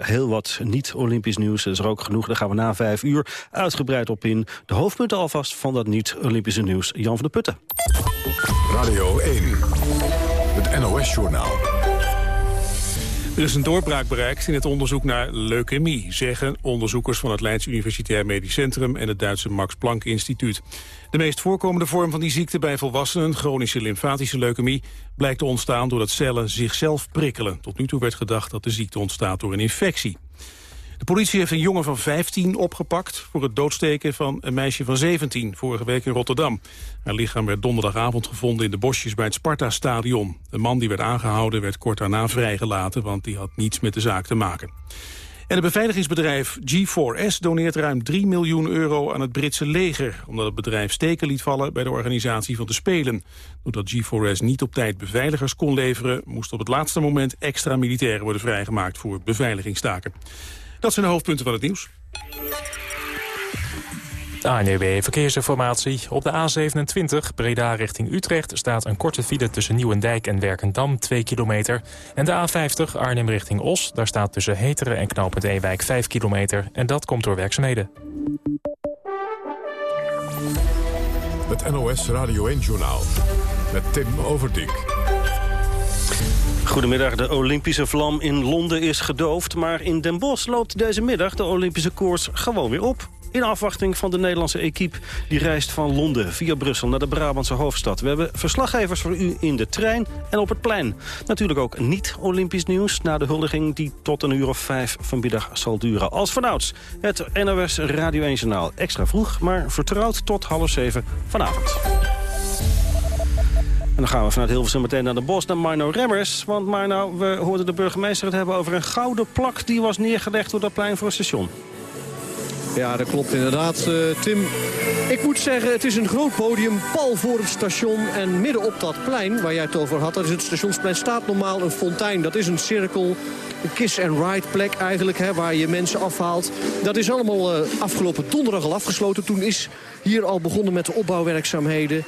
heel wat niet-Olympisch nieuws. Dat is er ook genoeg. Daar gaan we na vijf uur uitgebreid op in. De hoofdpunten alvast van dat niet-Olympische nieuws. Jan van der Putten. Radio 1. Het NOS-journaal. Er is een doorbraak bereikt in het onderzoek naar leukemie, zeggen onderzoekers van het Leids Universitair Medisch Centrum en het Duitse Max Planck Instituut. De meest voorkomende vorm van die ziekte bij volwassenen, chronische lymfatische leukemie, blijkt te ontstaan doordat cellen zichzelf prikkelen. Tot nu toe werd gedacht dat de ziekte ontstaat door een infectie. De politie heeft een jongen van 15 opgepakt... voor het doodsteken van een meisje van 17, vorige week in Rotterdam. Haar lichaam werd donderdagavond gevonden in de bosjes bij het Sparta-stadion. De man die werd aangehouden werd kort daarna vrijgelaten... want die had niets met de zaak te maken. En het beveiligingsbedrijf G4S doneert ruim 3 miljoen euro aan het Britse leger... omdat het bedrijf steken liet vallen bij de organisatie van de Spelen. Doordat G4S niet op tijd beveiligers kon leveren... moest op het laatste moment extra militairen worden vrijgemaakt voor beveiligingstaken. Dat zijn de hoofdpunten van het nieuws. ANEB Verkeersinformatie. Op de A27 Breda richting Utrecht staat een korte file tussen Nieuwendijk en Werkendam 2 kilometer. En de A50 Arnhem richting Os, daar staat tussen Heteren en Knoopend Ewijk 5 kilometer. En dat komt door werkzaamheden. Het NOS Radio 1-journaal met Tim Overdijk. Goedemiddag, de Olympische vlam in Londen is gedoofd... maar in Den Bosch loopt deze middag de Olympische koers gewoon weer op. In afwachting van de Nederlandse equipe die reist van Londen via Brussel naar de Brabantse hoofdstad. We hebben verslaggevers voor u in de trein en op het plein. Natuurlijk ook niet-Olympisch nieuws na de huldiging die tot een uur of vijf vanmiddag zal duren. Als vanouds het NOS Radio 1 Journaal. Extra vroeg, maar vertrouwd tot half zeven vanavond. Dan gaan we vanuit Hilversum meteen naar de bos, naar Marno Remmers. Want Marno, we hoorden de burgemeester het hebben over een gouden plak... die was neergelegd door dat plein voor het station. Ja, dat klopt inderdaad, uh, Tim. Ik moet zeggen, het is een groot podium, pal voor het station. En midden op dat plein waar jij het over had, dat is het stationsplein, staat normaal een fontein. Dat is een cirkel, een kiss-and-ride plek eigenlijk, hè, waar je mensen afhaalt. Dat is allemaal uh, afgelopen donderdag al afgesloten. Toen is hier al begonnen met de opbouwwerkzaamheden.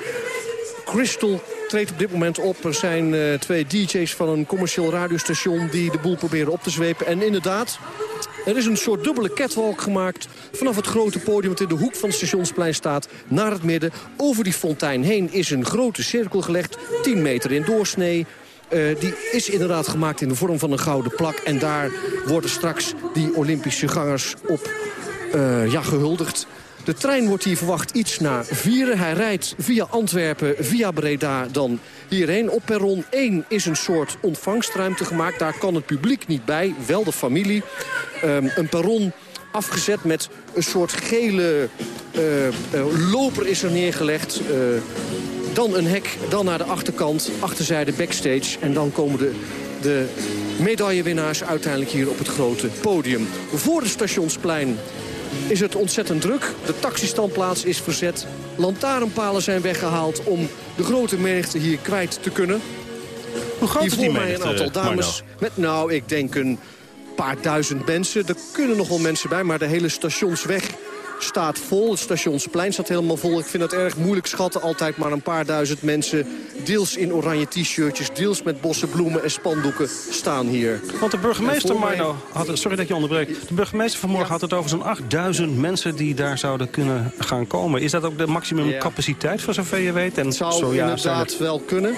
Crystal treedt op dit moment op. Er zijn uh, twee DJ's van een commercieel radiostation die de boel proberen op te zwepen. En inderdaad, er is een soort dubbele catwalk gemaakt vanaf het grote podium dat in de hoek van het stationsplein staat naar het midden. Over die fontein heen is een grote cirkel gelegd, 10 meter in doorsnee. Uh, die is inderdaad gemaakt in de vorm van een gouden plak. En daar worden straks die Olympische gangers op uh, ja, gehuldigd. De trein wordt hier verwacht iets na vieren. Hij rijdt via Antwerpen, via Breda, dan hierheen. Op perron 1 is een soort ontvangstruimte gemaakt. Daar kan het publiek niet bij, wel de familie. Um, een perron afgezet met een soort gele uh, uh, loper is er neergelegd. Uh, dan een hek, dan naar de achterkant, achterzijde backstage. En dan komen de, de medaillewinnaars uiteindelijk hier op het grote podium. Voor het stationsplein is het ontzettend druk. De taxistandplaats is verzet. Lantaarnpalen zijn weggehaald om de grote menigte hier kwijt te kunnen. Hoe groot Hier is die voor mij een menigte, aantal dames. Met nou, ik denk een paar duizend mensen. Er kunnen nog wel mensen bij, maar de hele stationsweg staat vol. Het stationsplein staat helemaal vol. Ik vind het erg moeilijk schatten. Altijd maar een paar duizend mensen. Deels in oranje t-shirtjes, deels met bossen bloemen en spandoeken staan hier. Want de burgemeester, mij- Marno, had, sorry dat ik je onderbreek. De burgemeester vanmorgen had het over zo'n 8000 mensen die daar zouden kunnen gaan komen. Is dat ook de maximum Ja. capaciteit voor zover je weet? En Het zou zo ja, inderdaad het wel kunnen.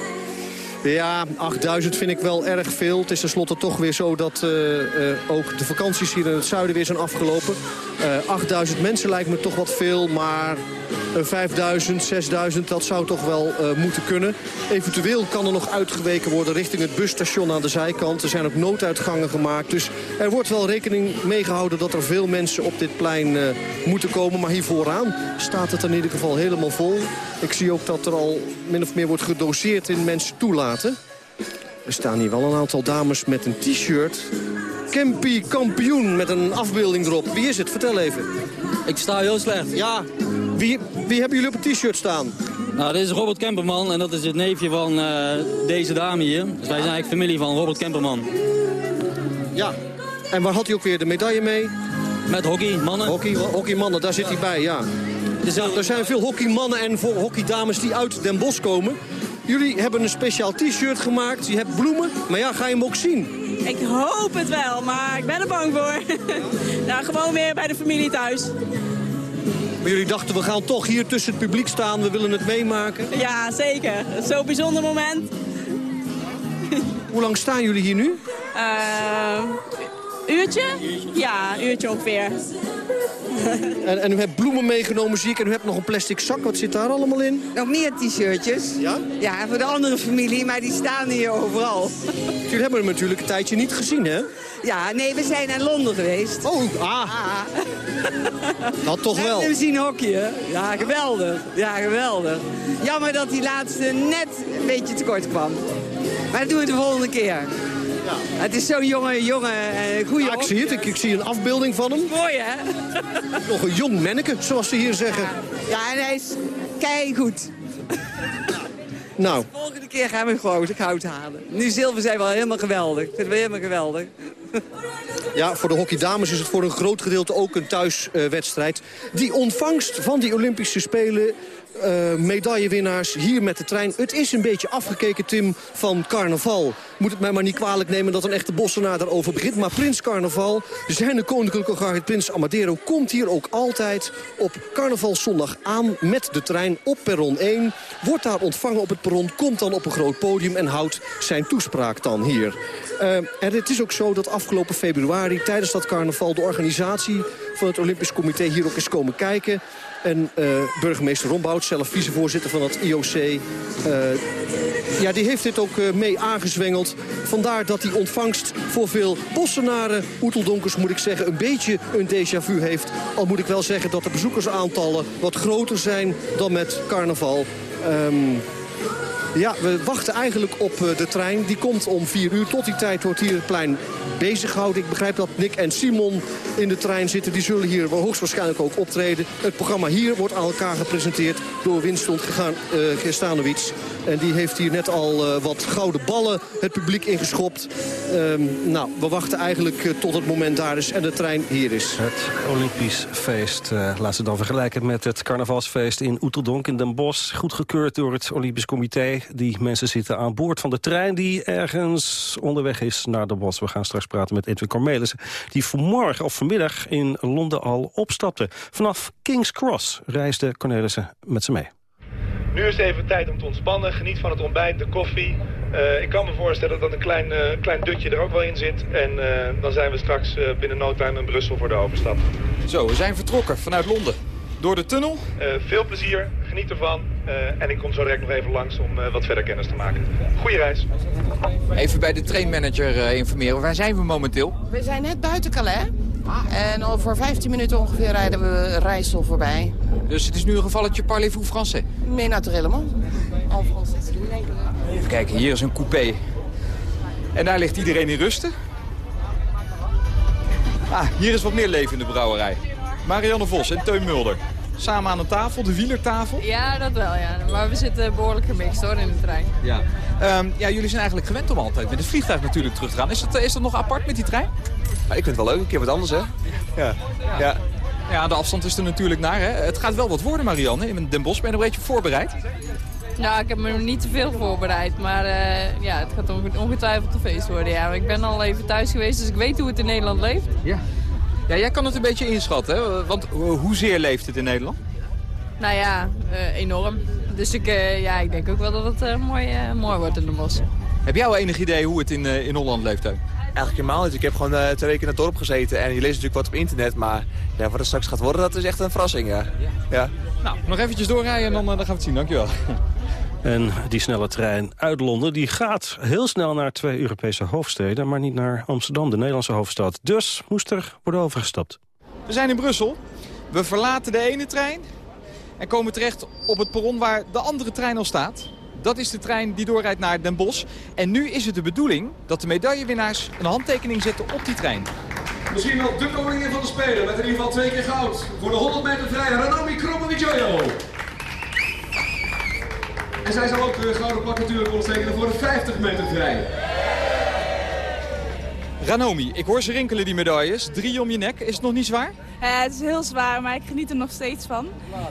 Ja, 8000 vind ik wel erg veel. Het is tenslotte toch weer zo dat eh, eh, ook de vakanties hier in het zuiden weer zijn afgelopen. Eh 8000 mensen lijkt me toch wat veel, maar een 5000, 6000, dat zou toch wel eh, moeten kunnen. Eventueel kan er nog uitgeweken worden richting het busstation aan de zijkant. Er zijn ook nooduitgangen gemaakt. Dus er wordt wel rekening mee gehouden dat er veel mensen op dit plein eh, moeten komen. Maar hier vooraan staat het in ieder geval helemaal vol. Ik zie ook dat er al min of meer wordt gedoseerd in mensen toelaten. Er staan hier wel een aantal dames met een t-shirt. Campy kampioen met een afbeelding erop. Wie is het? Vertel even. Ik sta heel slecht. Ja, wie, wie hebben jullie op een t-shirt staan? Nou, dit is Robert Kemperman en dat is het neefje van eh, deze dame hier. Dus wij zijn eigenlijk familie van Robert Kemperman. Ja. En waar had hij ook weer de medaille mee? Met hockey, mannen. Hockey, hockeymannen, daar zit hij bij, ja. Er zijn veel hockeymannen en hockeydames die uit Den Bosch komen. Jullie hebben een speciaal t-shirt gemaakt. Je hebt bloemen, maar ja, ga je hem ook zien? Ik hoop het wel, maar ik ben er bang voor. nou, gewoon weer bij de familie thuis. Maar jullie dachten, we gaan toch hier tussen het publiek staan. We willen het meemaken. Ja, zeker. Zo'n bijzonder moment. Hoe lang staan jullie hier nu? Eh, uurtje? Ja, uurtje ongeveer. En, en u hebt bloemen meegenomen, zie ik. En u hebt nog een plastic zak. Wat zit daar allemaal in? Nog meer t-shirtjes. Ja? Ja, voor de andere familie, maar die staan hier overal. Jullie hebben hem natuurlijk een tijdje niet gezien, hè? Ja, nee, we zijn naar Londen geweest. Oh, ah. Dat toch wel. We hebben hem zien hockeyen. Ja, geweldig. Ja, geweldig. Jammer dat die laatste net een beetje tekort kwam. Maar dat doen we de volgende keer. Ja. Het is zo'n jonge, jonge, eh, goede Ja, ik zie het. Ik, ik zie een afbeelding van hem. Mooi, hè? Nog een jong manneke, zoals ze hier zeggen. Ja, en hij is keigoed. Nou, De volgende keer gaan we gewoon goud halen. Nu zilver zijn wel helemaal geweldig. Vinden we helemaal geweldig. ja, voor de hockeydames is het voor een groot gedeelte ook een thuiswedstrijd. die ontvangst van die Olympische Spelen... eh, medaillewinnaars hier met de trein. Het is een beetje afgekeken, Tim, van carnaval. Moet het mij maar niet kwalijk nemen dat een echte bossenaar daarover begint. Maar Prins Carnaval, zijn koninklijke garde Prins Amadero... komt hier ook altijd op carnavalszondag aan met de trein op perron 1. Wordt daar ontvangen op het perron, komt dan op een groot podium... en houdt zijn toespraak dan hier. Eh, en het is ook zo dat afgelopen februari tijdens dat carnaval... de organisatie van het Olympisch Comité hier ook is komen kijken... En eh, burgemeester Rombout, zelf vicevoorzitter van het IOC... eh, ja, die heeft dit ook eh, mee aangezwengeld. Vandaar dat die ontvangst voor veel Bossenaren, Oeteldonkers moet ik zeggen... een beetje een déjà vu heeft. Al moet ik wel zeggen dat de bezoekersaantallen wat groter zijn dan met carnaval. Ehm, ja, we wachten eigenlijk op eh, de trein. Die komt om 4 uur. Tot die tijd wordt hier het plein bezig gehouden. Ik begrijp dat Nick en Simon in de trein zitten. Die zullen hier hoogstwaarschijnlijk ook optreden. Het programma hier wordt aan elkaar gepresenteerd door Winston eh, Gerstanovic. En die heeft hier net al eh, wat gouden ballen het publiek ingeschopt. Ehm, nou, we wachten eigenlijk eh, tot het moment daar is en de trein hier is. Het Olympisch feest. eh laat ze dan vergelijken met het carnavalsfeest in Oeteldonk in Den Bosch. Goedgekeurd door het Olympisch Comité. Die mensen zitten aan boord van de trein die ergens onderweg is naar Den Bosch. We gaan straks praten met Edwin Cornelissen. Die vanmorgen of vanmiddag in Londen al opstapte. Vanaf King's Cross reisde Cornelissen met ze mee. Nu is het even tijd om te ontspannen. Geniet van het ontbijt, de koffie. Eh, ik kan me voorstellen dat een klein, eh, klein dutje er ook wel in zit. En eh, dan zijn we straks eh, binnen no time in Brussel voor de overstap. Zo, we zijn vertrokken vanuit Londen. Door de tunnel? Eh, veel plezier, geniet ervan. Eh, en ik kom zo direct nog even langs om eh, wat verder kennis te maken. Goeie reis. Even bij de trainmanager eh, informeren. Waar zijn we momenteel? We zijn net buiten Calais. En over 15 minuten ongeveer rijden we Rijssel voorbij. Dus het is nu een gevalletje parlez-vous français. Mais naturellement. En français. Even kijken, hier is een coupé. En daar ligt iedereen in rusten. Ah, hier is wat meer leven in de brouwerij. Marianne Vos en Teun Mulder. Samen aan een tafel, de wielertafel. Ja, dat wel, ja. Maar we zitten behoorlijk gemixt hoor in de trein. Ja. Ehm, ja, jullie zijn eigenlijk gewend om altijd met het vliegtuig natuurlijk terug te gaan. Is dat, is dat nog apart met die trein? Ja, ik vind het wel leuk, een keer wat anders hè. Ja. ja. Ja, de afstand is er natuurlijk naar. Hè. Het gaat wel wat worden, Marianne. In Den Bosch ben je een beetje voorbereid. Ja, ik heb me niet te veel voorbereid. Maar uh, ja, het gaat onge ongetwijfeld een feest worden. Ja. Ik ben al even thuis geweest, dus ik weet hoe het in Nederland leeft. Ja. Ja, jij kan het een beetje inschatten, hè? Want hoezeer leeft het in Nederland? Nou ja, uh, enorm. Dus ik, uh, ja, ik denk ook wel dat het uh, mooi, mooi wordt in de bos. Heb jij al enig idee hoe het in, in Holland leeft? Hè? Eigenlijk helemaal niet. Ik heb gewoon twee weken in het dorp gezeten en je leest natuurlijk wat op internet. Maar ja, wat het straks gaat worden, dat is echt een verrassing, ja. ja. Nou, nog eventjes doorrijden en dan, dan gaan we het zien. Dankjewel. En die snelle trein uit Londen die gaat heel snel naar twee Europese hoofdsteden... maar niet naar Amsterdam, de Nederlandse hoofdstad. Dus moest er worden overgestapt. We zijn in Brussel. We verlaten de ene trein en komen terecht op het perron waar de andere trein al staat. Dat is de trein die doorrijdt naar Den Bosch. En nu is het de bedoeling dat de medaillewinnaars een handtekening zetten op die trein. Misschien wel de koningin van de Spelen met in ieder geval twee keer goud. Voor de 100 meter vrij, Ranomi Kromowidjojo. En zij zal ook de gouden pak natuurlijk ondersteken voor de 50 meter vrij. Ranomi, ik hoor ze rinkelen die medailles. Drie om je nek, is het nog niet zwaar? Uh, het is heel zwaar, maar ik geniet er nog steeds van.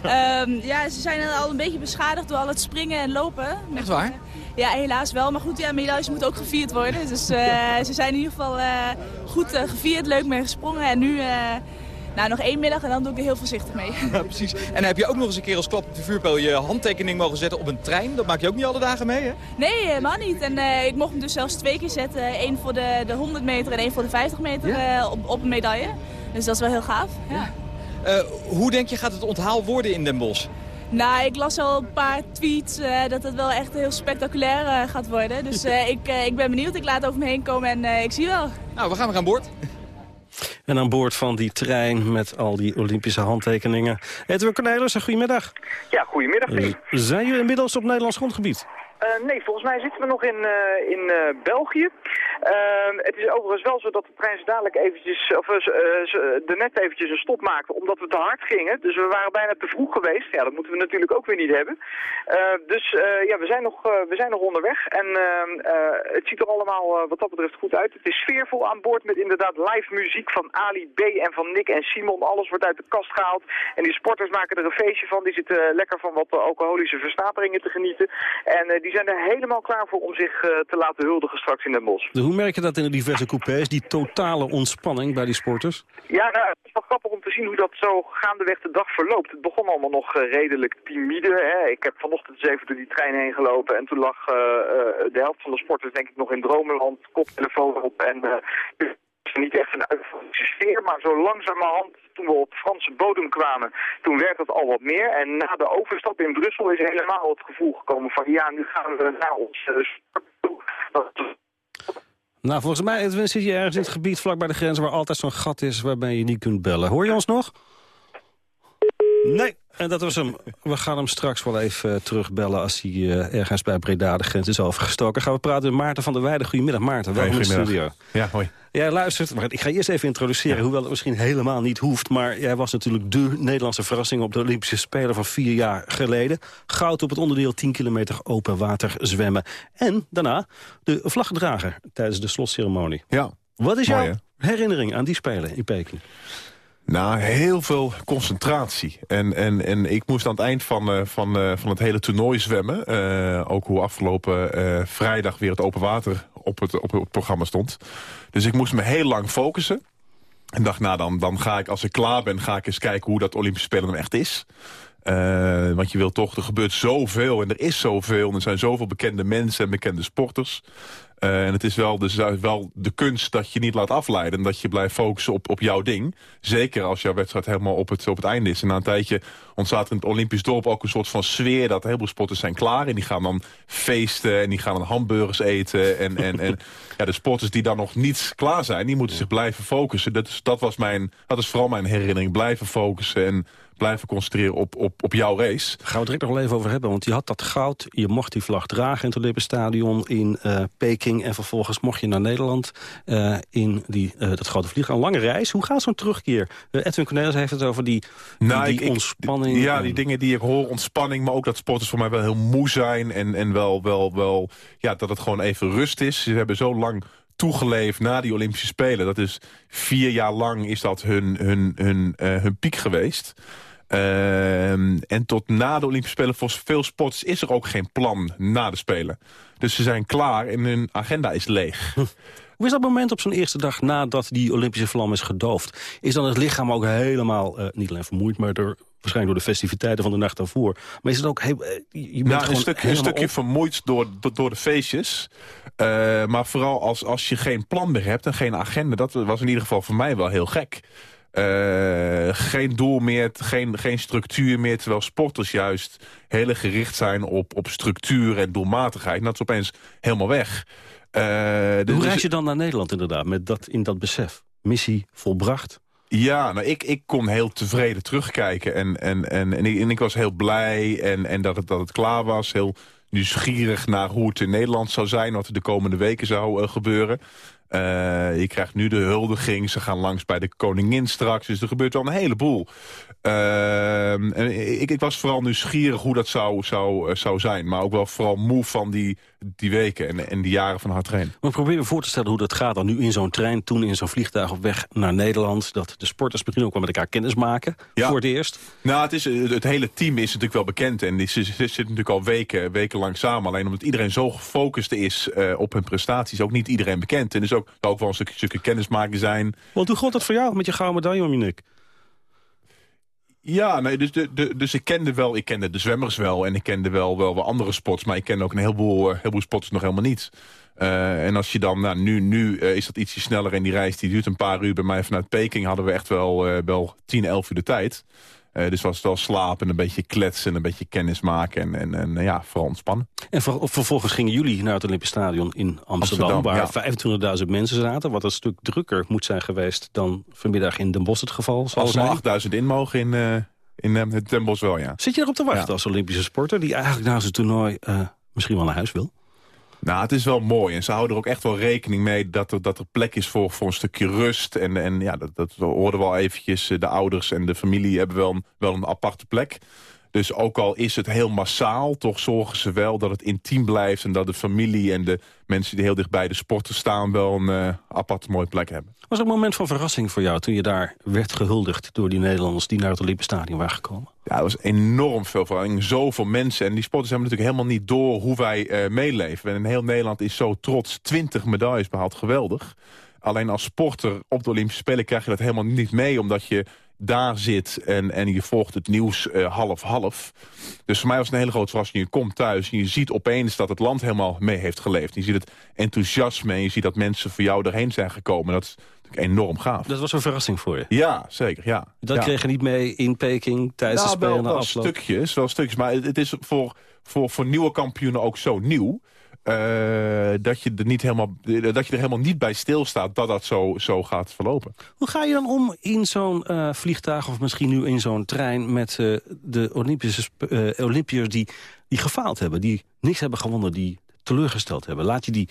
Um, ja, ze zijn al een beetje beschadigd door al het springen en lopen. Echt waar? Ja, helaas wel. Maar goed, ja, medailles moeten ook gevierd worden. Dus uh, ze zijn in ieder geval uh, goed gevierd, leuk mee gesprongen. En nu nou, nog één middag en dan doe ik er heel voorzichtig mee. Ja, precies. En heb je ook nog eens een keer als klap op de vuurpijl je handtekening mogen zetten op een trein? Dat maak je ook niet alle dagen mee, hè? Nee, helemaal niet. En uh, ik mocht hem dus zelfs twee keer zetten. Eén voor de, de 100 meter en één voor de 50 meter ja? uh, op, op een medaille. Dus dat is wel heel gaaf. Ja. Uh, hoe denk je gaat het onthaal worden in Den Bosch? Nou, ik las al een paar tweets uh, dat het wel echt heel spectaculair uh, gaat worden. Dus uh, ik, ik ben benieuwd. Ik laat over me heen komen en ik zie wel. Nou, we gaan weer aan boord. En aan boord van die trein met al die Olympische handtekeningen. Edwin Cornelissen, goedemiddag. Ja, goedemiddag. Uh, zijn jullie inmiddels op Nederlands grondgebied? Uh, nee, volgens mij zitten we nog in, uh, in uh, België. Ehm, het is overigens wel zo dat de trein dadelijk eventjes, of de net eventjes een stop maakte, omdat we te hard gingen. Dus we waren bijna te vroeg geweest. Ja, dat moeten we natuurlijk ook weer niet hebben. dus ja, we zijn, nog, we zijn nog onderweg. En ehm, het ziet er allemaal wat dat betreft goed uit. Het is sfeervol aan boord met inderdaad live muziek van Ali B en van Nick en Simon. Alles wordt uit de kast gehaald. En die sporters maken er een feestje van. Die zitten lekker van wat alcoholische versnaperingen te genieten. En die zijn er helemaal klaar voor om zich uh, te laten huldigen straks in Den Bosch. Hoe merk je dat in de diverse coupés, die totale ontspanning bij die sporters? Ja, nou, het is wel grappig om te zien hoe dat zo gaandeweg de dag verloopt. Het begon allemaal nog uh, redelijk timide. Hè. Ik heb vanochtend eens even door die trein heen gelopen en toen lag uh, de helft van de sporters denk ik nog in dromenland, koptelefoon op en niet echt een uitvoerende sfeer, maar zo langzamerhand, toen we op Franse bodem kwamen, toen werd het al wat meer. En na de overstap in Brussel is helemaal het gevoel gekomen van ja, nu gaan we naar ons uh, toe. Nou, volgens mij Edwin, zit je ergens in het gebied vlak bij de grens waar altijd zo'n gat is waarbij je niet kunt bellen. Hoor je ons nog? Nee, en dat was hem. We gaan hem straks wel even terugbellen als hij uh, ergens bij Breda de grens is overgestoken. Gaan we praten met Maarten van der Weijden. Goedemiddag Maarten, welkom in de studio. Ja, hoi. Jij luistert, maar ik ga eerst even introduceren, ja. hoewel het misschien helemaal niet hoeft. Maar jij was natuurlijk de Nederlandse verrassing op de Olympische Spelen van vier jaar geleden. Goud op het onderdeel 10 kilometer open water zwemmen. En daarna de vlaggedrager tijdens de slotceremonie. Ja. Wat is jouw herinnering aan die Spelen in Peking? Nou, heel veel concentratie. En, en, en ik moest aan het eind van, uh, van, uh, van het hele toernooi zwemmen. Uh, ook hoe afgelopen vrijdag weer het open water op het, op het programma stond. Dus ik moest me heel lang focussen. En dacht, nou, dan, dan ga ik, als ik klaar ben, ga ik eens kijken hoe dat Olympische Spelen dan echt is. Uh, want je wil toch, er gebeurt zoveel en er is zoveel. En er zijn zoveel bekende mensen en bekende sporters. Uh, en het is wel, dus wel de kunst dat je niet laat afleiden. En dat je blijft focussen op, op jouw ding. Zeker als jouw wedstrijd helemaal op het, op het einde is. En na een tijdje ontstaat in het Olympisch dorp ook een soort van sfeer... dat heel veel sporters zijn klaar en die gaan dan feesten... en die gaan dan hamburgers eten. En, en, en ja, de sporters die dan nog niet klaar zijn... die moeten zich blijven focussen. Dat, is, dat, was mijn, dat is vooral mijn herinnering. Blijven focussen en blijven concentreren op, op, op jouw race. Gaan we het direct nog wel even over hebben. Want je had dat goud, je mocht die vlag dragen in het Olympisch Stadion in uh, Peking. En vervolgens mocht je naar Nederland uh, in die, uh, dat grote vliegen. Een lange reis. Hoe gaat zo'n terugkeer? Edwin Cornelis heeft het over die, nou, die ik, ontspanning. Ik, ja, die dingen die ik hoor, ontspanning. Maar ook dat sporters voor mij wel heel moe zijn. En, en wel, wel, wel ja, dat het gewoon even rust is. Ze hebben zo lang toegeleefd na die Olympische Spelen. Dat is vier jaar lang is dat hun, hun, hun, hun piek geweest. Uh, en tot na de Olympische Spelen voor veel sports is er ook geen plan na de Spelen. Dus ze zijn klaar en hun agenda is leeg. Hoe is dat moment op zo'n eerste dag nadat die Olympische vlam is gedoofd? Is dan het lichaam ook helemaal, uh, niet alleen vermoeid... maar door, waarschijnlijk door de festiviteiten van de nacht daarvoor. Maar is het ook... Heel, je nou, een, stuk, een stukje op... vermoeid door, door, door, de feestjes. Uh, maar vooral als, als je geen plan meer hebt en geen agenda... dat was in ieder geval voor mij wel heel gek. Uh, geen doel meer, geen, geen structuur meer. Terwijl sporters juist heel gericht zijn op, op structuur en doelmatigheid. En dat is opeens helemaal weg. Uh, dus Hoe reis je dan naar Nederland inderdaad, met dat, in dat besef? Missie volbracht? Ja, nou, ik, ik kon heel tevreden terugkijken. En, en, en, en, ik, en ik was heel blij en, en dat, het, dat het klaar was. Heel nieuwsgierig naar hoe het in Nederland zou zijn. Wat er de komende weken zou uh, gebeuren. Uh, je krijgt nu de huldiging. Ze gaan langs bij de koningin straks. Dus er gebeurt wel een heleboel. En ik, ik, was vooral nieuwsgierig hoe dat zou, zou, zou zijn. Maar ook wel vooral moe van die, die weken en, en die jaren van hard trainen. Maar probeer me voor te stellen hoe dat gaat dan nu in zo'n trein... toen in zo'n vliegtuig op weg naar Nederland. Dat de sporters misschien ook wel met elkaar kennis maken ja. voor het eerst. Nou, het, is, het hele team is natuurlijk wel bekend. En ze zitten natuurlijk al weken, weken lang samen. Alleen omdat iedereen zo gefocust is uh, op hun prestaties... ook niet iedereen bekend. En dus ook, ook wel een stukje, stukje kennismaken zijn. Want hoe gaat dat voor jou met je gouden medaille om je nek? Ja, nee, dus, de, de, dus ik kende wel, ik kende de zwemmers wel en ik kende wel, wel, wel andere sports, maar ik kende ook een heleboel, uh, heleboel sports nog helemaal niet. Uh, en als je dan, nou, nu, nu uh, is dat ietsje sneller en die reis die duurt een paar uur. Bij mij vanuit Peking hadden we echt wel, wel 10, 11 uur de tijd. Dus was het wel slapen, een beetje kletsen, een beetje kennis maken en, en, en ja, vooral ontspannen. En ver, vervolgens gingen jullie naar het Olympisch Stadion in Amsterdam, Amsterdam waar ja. 25.000 mensen zaten. Wat een stuk drukker moet zijn geweest dan vanmiddag in Den Bosch het geval zal Als zijn. er 8.000 in mogen in, uh, in uh, het Den Bosch wel, ja. Zit je erop te wachten ja. als Olympische sporter die eigenlijk na zijn toernooi uh, misschien wel naar huis wil? Nou, het is wel mooi. En ze houden er ook echt wel rekening mee dat er, dat er plek is voor, voor een stukje rust. En, en ja, dat, dat hoorden we al eventjes. De ouders en de familie hebben wel een, wel een aparte plek. Dus ook al is het heel massaal, toch zorgen ze wel dat het intiem blijft... en dat de familie en de mensen die heel dicht bij de sporten staan... wel een uh, apart mooie plek hebben. Was er een moment van verrassing voor jou toen je daar werd gehuldigd... door die Nederlanders die naar het Olympisch Stadion waren gekomen? Ja, er was enorm veel verandering. Zoveel mensen. En die sporters hebben natuurlijk helemaal niet door hoe wij uh, meeleven. En in heel Nederland is zo trots 20 medailles behaald. Geweldig. Alleen als sporter op de Olympische Spelen krijg je dat helemaal niet mee... omdat je daar zit en, en je volgt het nieuws half-half. Uh, dus voor mij was het een hele grote verrassing. Je komt thuis en je ziet opeens dat het land helemaal mee heeft geleefd. Je ziet het enthousiasme en je ziet dat mensen voor jou erheen zijn gekomen. Dat is natuurlijk enorm gaaf. Dat was een verrassing voor je? Ja, zeker. Ja. Dat ja. kreeg je niet mee in Peking tijdens nou, de Spelen wel, afloop? stukjes, wel stukjes. Maar het, het is voor, voor, voor nieuwe kampioenen ook zo nieuw... Uh, dat, je er niet helemaal, dat je er helemaal niet bij stilstaat dat dat zo, zo gaat verlopen. Hoe ga je dan om in zo'n uh, vliegtuig of misschien nu in zo'n trein... met de Olympische Olympiërs die, die gefaald hebben, die niks hebben gewonnen... die teleurgesteld hebben. Laat je die,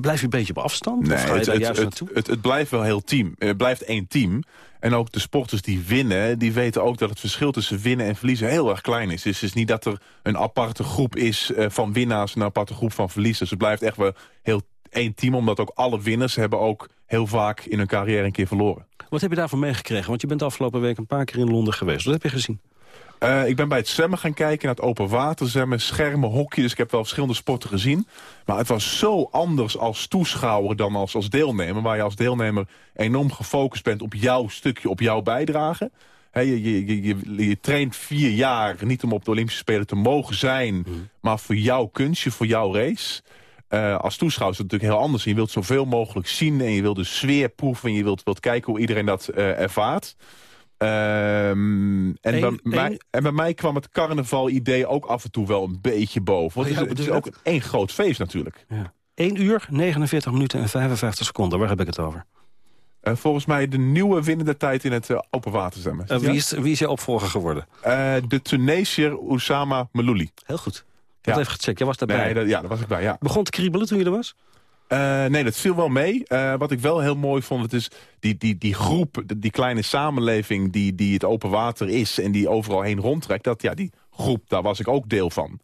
blijf je een beetje op afstand? Nee, of ga je het, daar het, juist het, naartoe? Het, blijft wel heel team. Het blijft één team. En ook de sporters die winnen, die weten ook dat het verschil tussen winnen en verliezen heel erg klein is. Dus het is niet dat er een aparte groep is uh, van winnaars en een aparte groep van verliezers. Het blijft echt wel heel één team, omdat ook alle winnaars hebben ook heel vaak in hun carrière een keer verloren. Wat heb je daarvan meegekregen? Want je bent de afgelopen week een paar keer in Londen geweest. Wat heb je gezien? Uh, ik ben bij het zwemmen gaan kijken, naar het open water zwemmen, schermen, hockey. Dus ik heb wel verschillende sporten gezien. Maar het was zo anders als toeschouwer dan als, als deelnemer. Waar je als deelnemer enorm gefocust bent op jouw stukje, op jouw bijdrage. He, je, je, je, je, je traint vier jaar niet om op de Olympische Spelen te mogen zijn... Mm. maar voor jouw kunstje, voor jouw race... Uh, als toeschouwer is het natuurlijk heel anders. Je wilt zoveel mogelijk zien en je wilt de sfeer proeven... en je wilt, wilt kijken hoe iedereen dat uh, ervaart. Um, en, Eén- bij mij, en bij mij kwam het carnaval-idee ook af en toe wel een beetje boven. Want Oh ja, het is, het bedoel is ook één groot feest natuurlijk. Ja. 1 uur, 49 minuten en 55 seconden. Waar heb ik het over? Eh, volgens mij de nieuwe winnende tijd in het uh, open water zwemmen. Uh, wie, is, wie is je opvolger geworden? de Tunesiër Oussama Melouli. Heel goed. Dat even gecheckt. Jij was daarbij. Nee, dat, ja, daar was ik bij, ja. Begon te kriebelen toen je er was? Nee, dat viel wel mee. wat ik wel heel mooi vond, het is die, die, die groep, die kleine samenleving die, die het open water is en die overal heen rondtrekt, dat, ja, die groep, daar was ik ook deel van.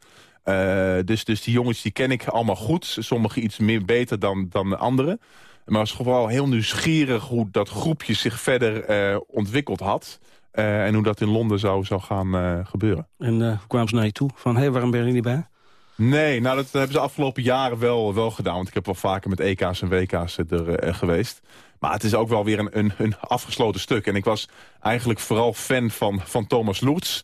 dus, dus die jongens die ken ik allemaal goed. Sommigen iets meer beter dan, dan anderen. Maar was vooral heel nieuwsgierig hoe dat groepje zich verder ontwikkeld had. En hoe dat in Londen zou, zou gaan gebeuren. En hoe kwamen ze naar je toe? Van, hé, hey, waarom ben je niet bij? Nee, nou dat hebben ze afgelopen jaren wel, wel gedaan. Want ik heb wel vaker met EK's en WK's er geweest. Maar het is ook wel weer een, een, een, afgesloten stuk. En ik was eigenlijk vooral fan van, van Thomas Loerts.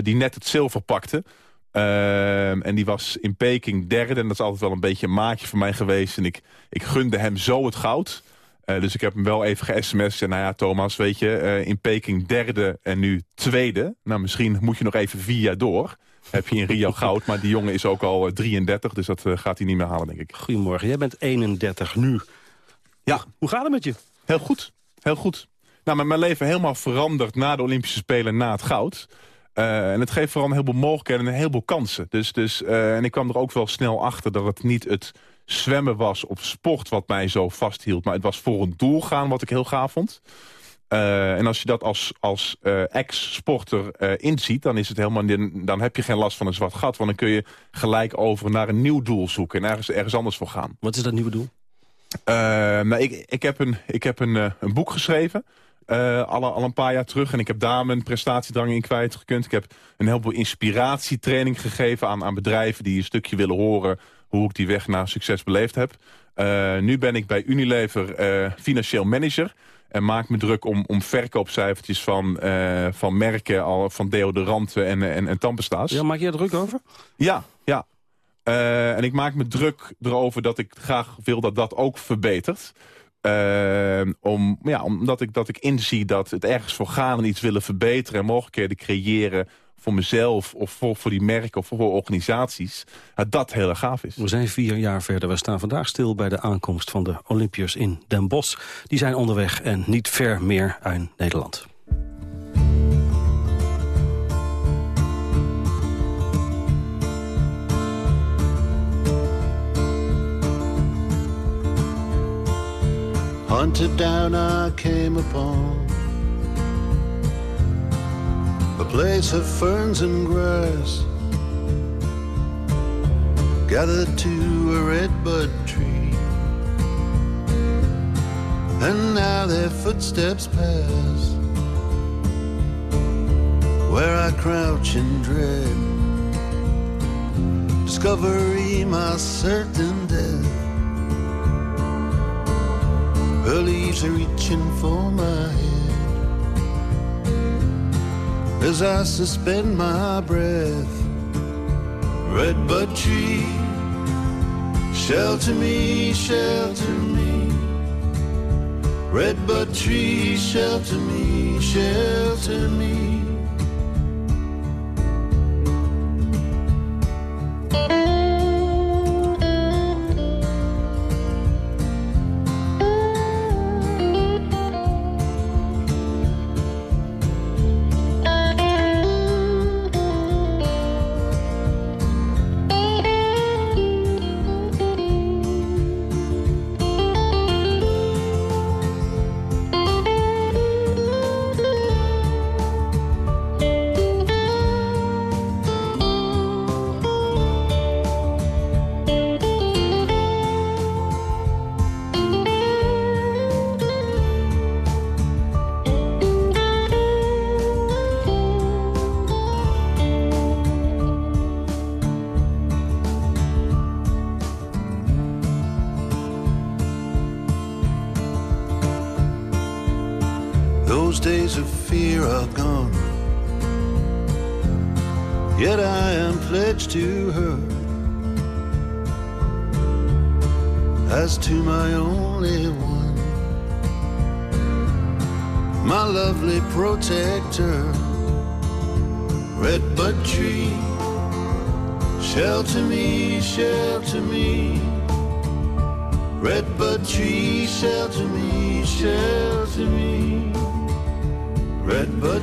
die net het zilver pakte. Uh, en die was in Peking derde. En dat is altijd wel een beetje een maatje voor mij geweest. En ik, ik gunde hem zo het goud. Dus ik heb hem wel even ge-sms. En nou ja, Thomas, weet je, in Peking derde en nu tweede. Nou, misschien moet je nog even vier jaar door. Heb je in Rio goud, maar die jongen is ook al 33. Dus dat gaat hij niet meer halen, denk ik. Goedemorgen, jij bent 31 nu. Ja. Hoe gaat het met je? Heel goed, heel goed. Nou, mijn leven helemaal veranderd na de Olympische Spelen, na het goud. Uh, en het geeft vooral een heleboel mogelijkheden en een heleboel kansen. Dus, dus, uh, en ik kwam er ook wel snel achter dat het niet het zwemmen was of sport wat mij zo vasthield. Maar het was voor een doel gaan wat ik heel gaaf vond. Uh, en als je dat als, als ex-sporter inziet, dan, is het helemaal, dan heb je geen last van een zwart gat. Want dan kun je gelijk over naar een nieuw doel zoeken en ergens, ergens anders voor gaan. Wat is dat nieuwe doel? nou, ik, ik heb, een, ik heb een, een boek geschreven. Uh, al, al een paar jaar terug. En ik heb daar mijn prestatiedrang in kwijtgekund. Ik heb een heleboel inspiratietraining gegeven aan, aan bedrijven... die een stukje willen horen hoe ik die weg naar succes beleefd heb. Uh, nu ben ik bij Unilever uh, financieel manager... En maak me druk om, om verkoopcijfertjes van, van merken, al, van deodoranten en, en, en tandpasta's. Ja, maak je er druk over? Ja, ja. en ik maak me druk erover dat ik graag wil dat dat ook verbetert. Uh, om, ja, omdat ik, dat ik inzie dat het ergens voor gaan en iets willen verbeteren... en mogelijkheden creëren voor mezelf of voor, voor die merken of voor organisaties... dat heel erg gaaf is. We zijn vier jaar verder. We staan vandaag stil bij de aankomst van de Olympiërs in Den Bosch. Die zijn onderweg en niet ver meer uit Nederland. Hunted down I came upon A place of ferns and grass. Gathered to a redbud tree. And now their footsteps pass. Where I crouch in dread. Discovery my certain death. Her leaves are reaching for my head as I suspend my breath. Redbud tree, shelter me, shelter me. Redbud tree, shelter me, shelter me.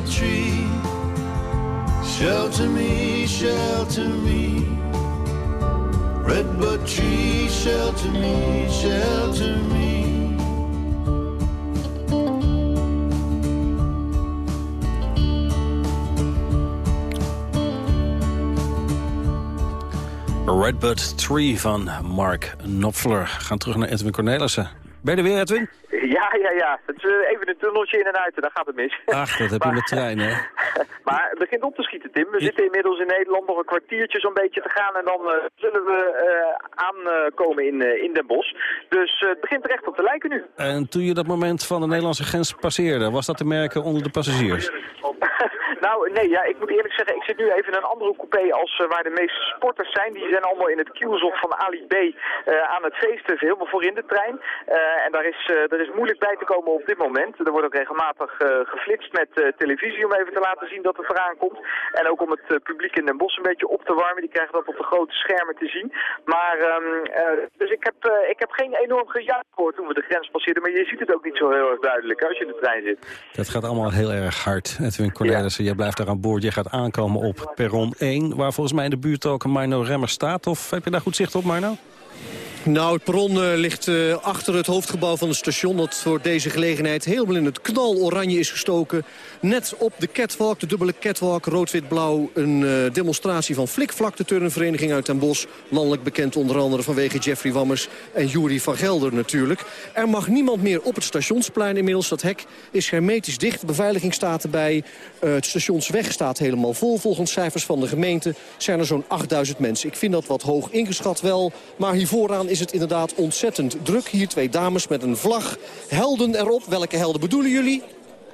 Tree, shelter me, shelter me. Redbud tree, shelter me, shelter me. Redbud Tree van Mark Knopfler. Gaan terug naar Edwin Cornelissen. Ben je er weer, Edwin? Ja, ja, ja. Het is eh, even een tunneltje in en uit en dan gaat het mis. Ach, dat heb je met trein, hè? maar het begint op te schieten, Tim. We zitten inmiddels in Nederland nog een kwartiertje zo'n beetje te gaan en dan eh, zullen we uh, aankomen in, in Den Bosch. Dus het begint er echt op te lijken nu. En toen je dat moment van de Nederlandse grens passeerde, was dat te merken onder de passagiers? Nou, nee, ja, ik moet eerlijk zeggen, ik zit nu even in een andere coupé als waar de meeste sporters zijn. Die zijn allemaal in het kielzog van Ali B aan het feesten, helemaal voor in de trein. en daar is, er is moeilijk bij te komen op dit moment. Er wordt ook regelmatig geflitst met televisie om even te laten zien dat het eraan komt. En ook om het publiek in Den Bosch een beetje op te warmen. Die krijgen dat op de grote schermen te zien. Maar, um, dus ik heb, ik heb geen enorm gejuich gehoord toen we de grens passeerden. Maar je ziet het ook niet zo heel erg duidelijk als je in de trein zit. Dat gaat allemaal heel erg hard. Edwin Cornelissen, ja. Blijft daar aan boord. Jij gaat aankomen op perron 1, waar volgens mij in de buurt ook een Marno Remmer staat. Of heb je daar goed zicht op, Marno? Nou, het perron uh, ligt uh, achter het hoofdgebouw van het station... dat voor deze gelegenheid helemaal in het knal oranje is gestoken. Net op de catwalk, de dubbele catwalk, rood-wit-blauw... een uh, demonstratie van Flikvlak, de turnvereniging uit Den Bosch. Landelijk bekend onder andere vanwege Jeffrey Wammers en Jury van Gelder natuurlijk. Er mag niemand meer op het stationsplein inmiddels. Dat hek is hermetisch dicht. De beveiliging staat erbij. het stationsweg staat helemaal vol. Volgens cijfers van de gemeente zijn er zo'n 8000 mensen. Ik vind dat wat hoog ingeschat wel, maar hier vooraan is het inderdaad ontzettend druk. Hier twee dames met een vlag. Helden erop. Welke helden bedoelen jullie?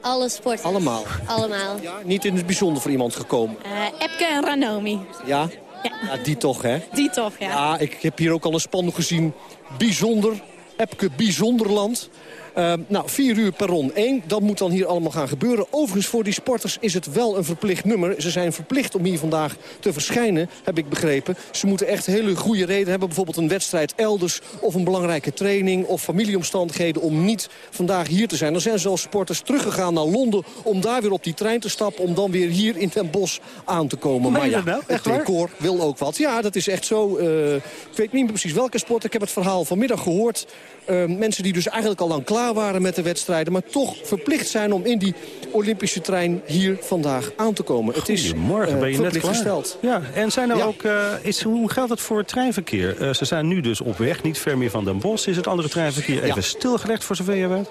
Alle sporten. Allemaal? Allemaal. Ja, niet in het bijzonder voor iemand gekomen? Uh, Epke en Ranomi. Ja? Ja. ja? Die toch, hè? Die toch, ja. Ja, ik heb hier ook al een spandoek gezien. Bijzonder. Epke Bijzonderland. Uh, nou, 4 uur perron 1, dat moet dan hier allemaal gaan gebeuren. Overigens, voor die sporters is het wel een verplicht nummer. Ze zijn verplicht om hier vandaag te verschijnen, heb ik begrepen. Ze moeten echt hele goede reden hebben. Bijvoorbeeld een wedstrijd elders of een belangrijke training... of familieomstandigheden om niet vandaag hier te zijn. Er zijn zelfs sporters teruggegaan naar Londen... om daar weer op die trein te stappen... om dan weer hier in Den Bosch aan te komen. Maar ja, nou? het decor wil ook wat. Ja, dat is echt zo. Uh, ik weet niet precies welke sport. Ik heb het verhaal vanmiddag gehoord. Uh, mensen die dus eigenlijk al lang klaar waren met de wedstrijden... maar toch verplicht zijn om in die Olympische trein hier vandaag aan te komen. Het is Morgen ben je net klaar. gesteld. Ja, en zijn er ja. ook, uh, is, hoe geldt het voor het treinverkeer? Uh, ze zijn nu dus op weg, niet ver meer van Den Bosch. Is het andere treinverkeer even ja. stilgelegd voor zover je weet?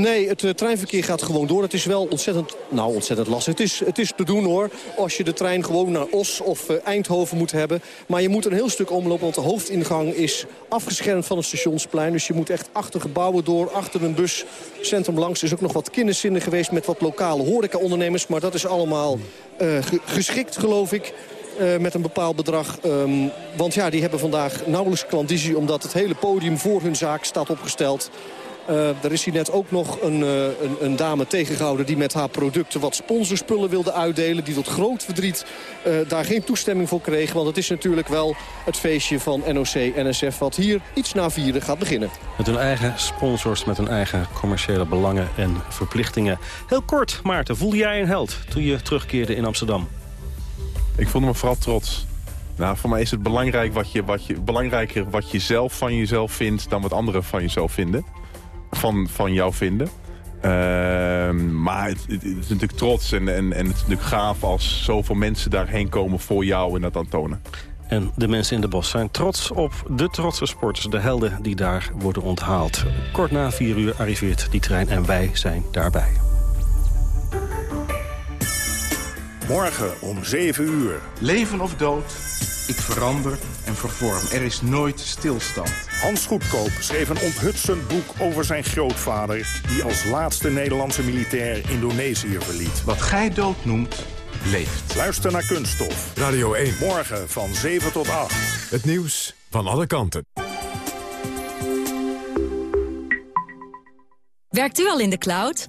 Nee, het uh, treinverkeer gaat gewoon door. Het is wel ontzettend, nou ontzettend lastig. Het is, het is te doen hoor, als je de trein gewoon naar Os of uh, Eindhoven moet hebben. Maar je moet een heel stuk omlopen, want de hoofdingang is afgeschermd van het stationsplein. Dus je moet echt achter gebouwen door, achter een buscentrum langs. Er is ook nog wat kinderzinnen geweest met wat lokale horecaondernemers. Maar dat is allemaal uh, geschikt, geloof ik. Met een bepaald bedrag. Um, want ja, die hebben vandaag nauwelijks klandizie... omdat het hele podium voor hun zaak staat opgesteld. Uh, er is hier net ook nog een, uh, een, een, dame tegengehouden... die met haar producten wat sponsorspullen wilde uitdelen. Die tot groot verdriet uh, daar geen toestemming voor kreeg. Want het is natuurlijk wel het feestje van NOC-NSF... wat hier iets na vieren gaat beginnen. Met hun eigen sponsors, met hun eigen commerciële belangen en verplichtingen. Heel kort, Maarten, voelde jij een held toen je terugkeerde in Amsterdam? Ik voelde me vooral trots. Nou, voor mij is het belangrijk wat je, wat je, belangrijker wat je zelf van jezelf vindt... dan wat anderen van jezelf vinden van, van jou vinden. Uh, maar het, het, is natuurlijk trots en, en, en het is natuurlijk gaaf als zoveel mensen daarheen komen voor jou en dat dan tonen. En de mensen in de bos zijn trots op de trotse sporters, de helden die daar worden onthaald. Kort na vier uur arriveert die trein en wij zijn daarbij. Morgen om 7 uur. Leven of dood, ik verander en vervorm. Er is nooit stilstand. Hans Goedkoop schreef een onthutsend boek over zijn grootvader... die als laatste Nederlandse militair Indonesië verliet. Wat gij dood noemt, leeft. Luister naar Kunststof. Radio 1. Morgen van 7 tot 8. Het nieuws van alle kanten. Werkt u al in de cloud?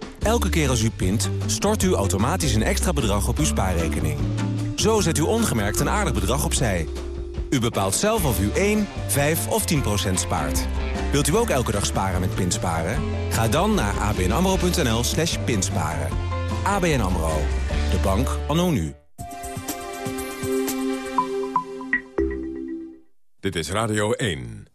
Elke keer als u pint, stort u automatisch een extra bedrag op uw spaarrekening. Zo zet u ongemerkt een aardig bedrag opzij. U bepaalt zelf of u 1, 5 of 10 procent spaart. Wilt u ook elke dag sparen met pinsparen? Ga dan naar abnamro.nl slash pinsparen. ABN AMRO. De bank anno nu. Dit is Radio 1.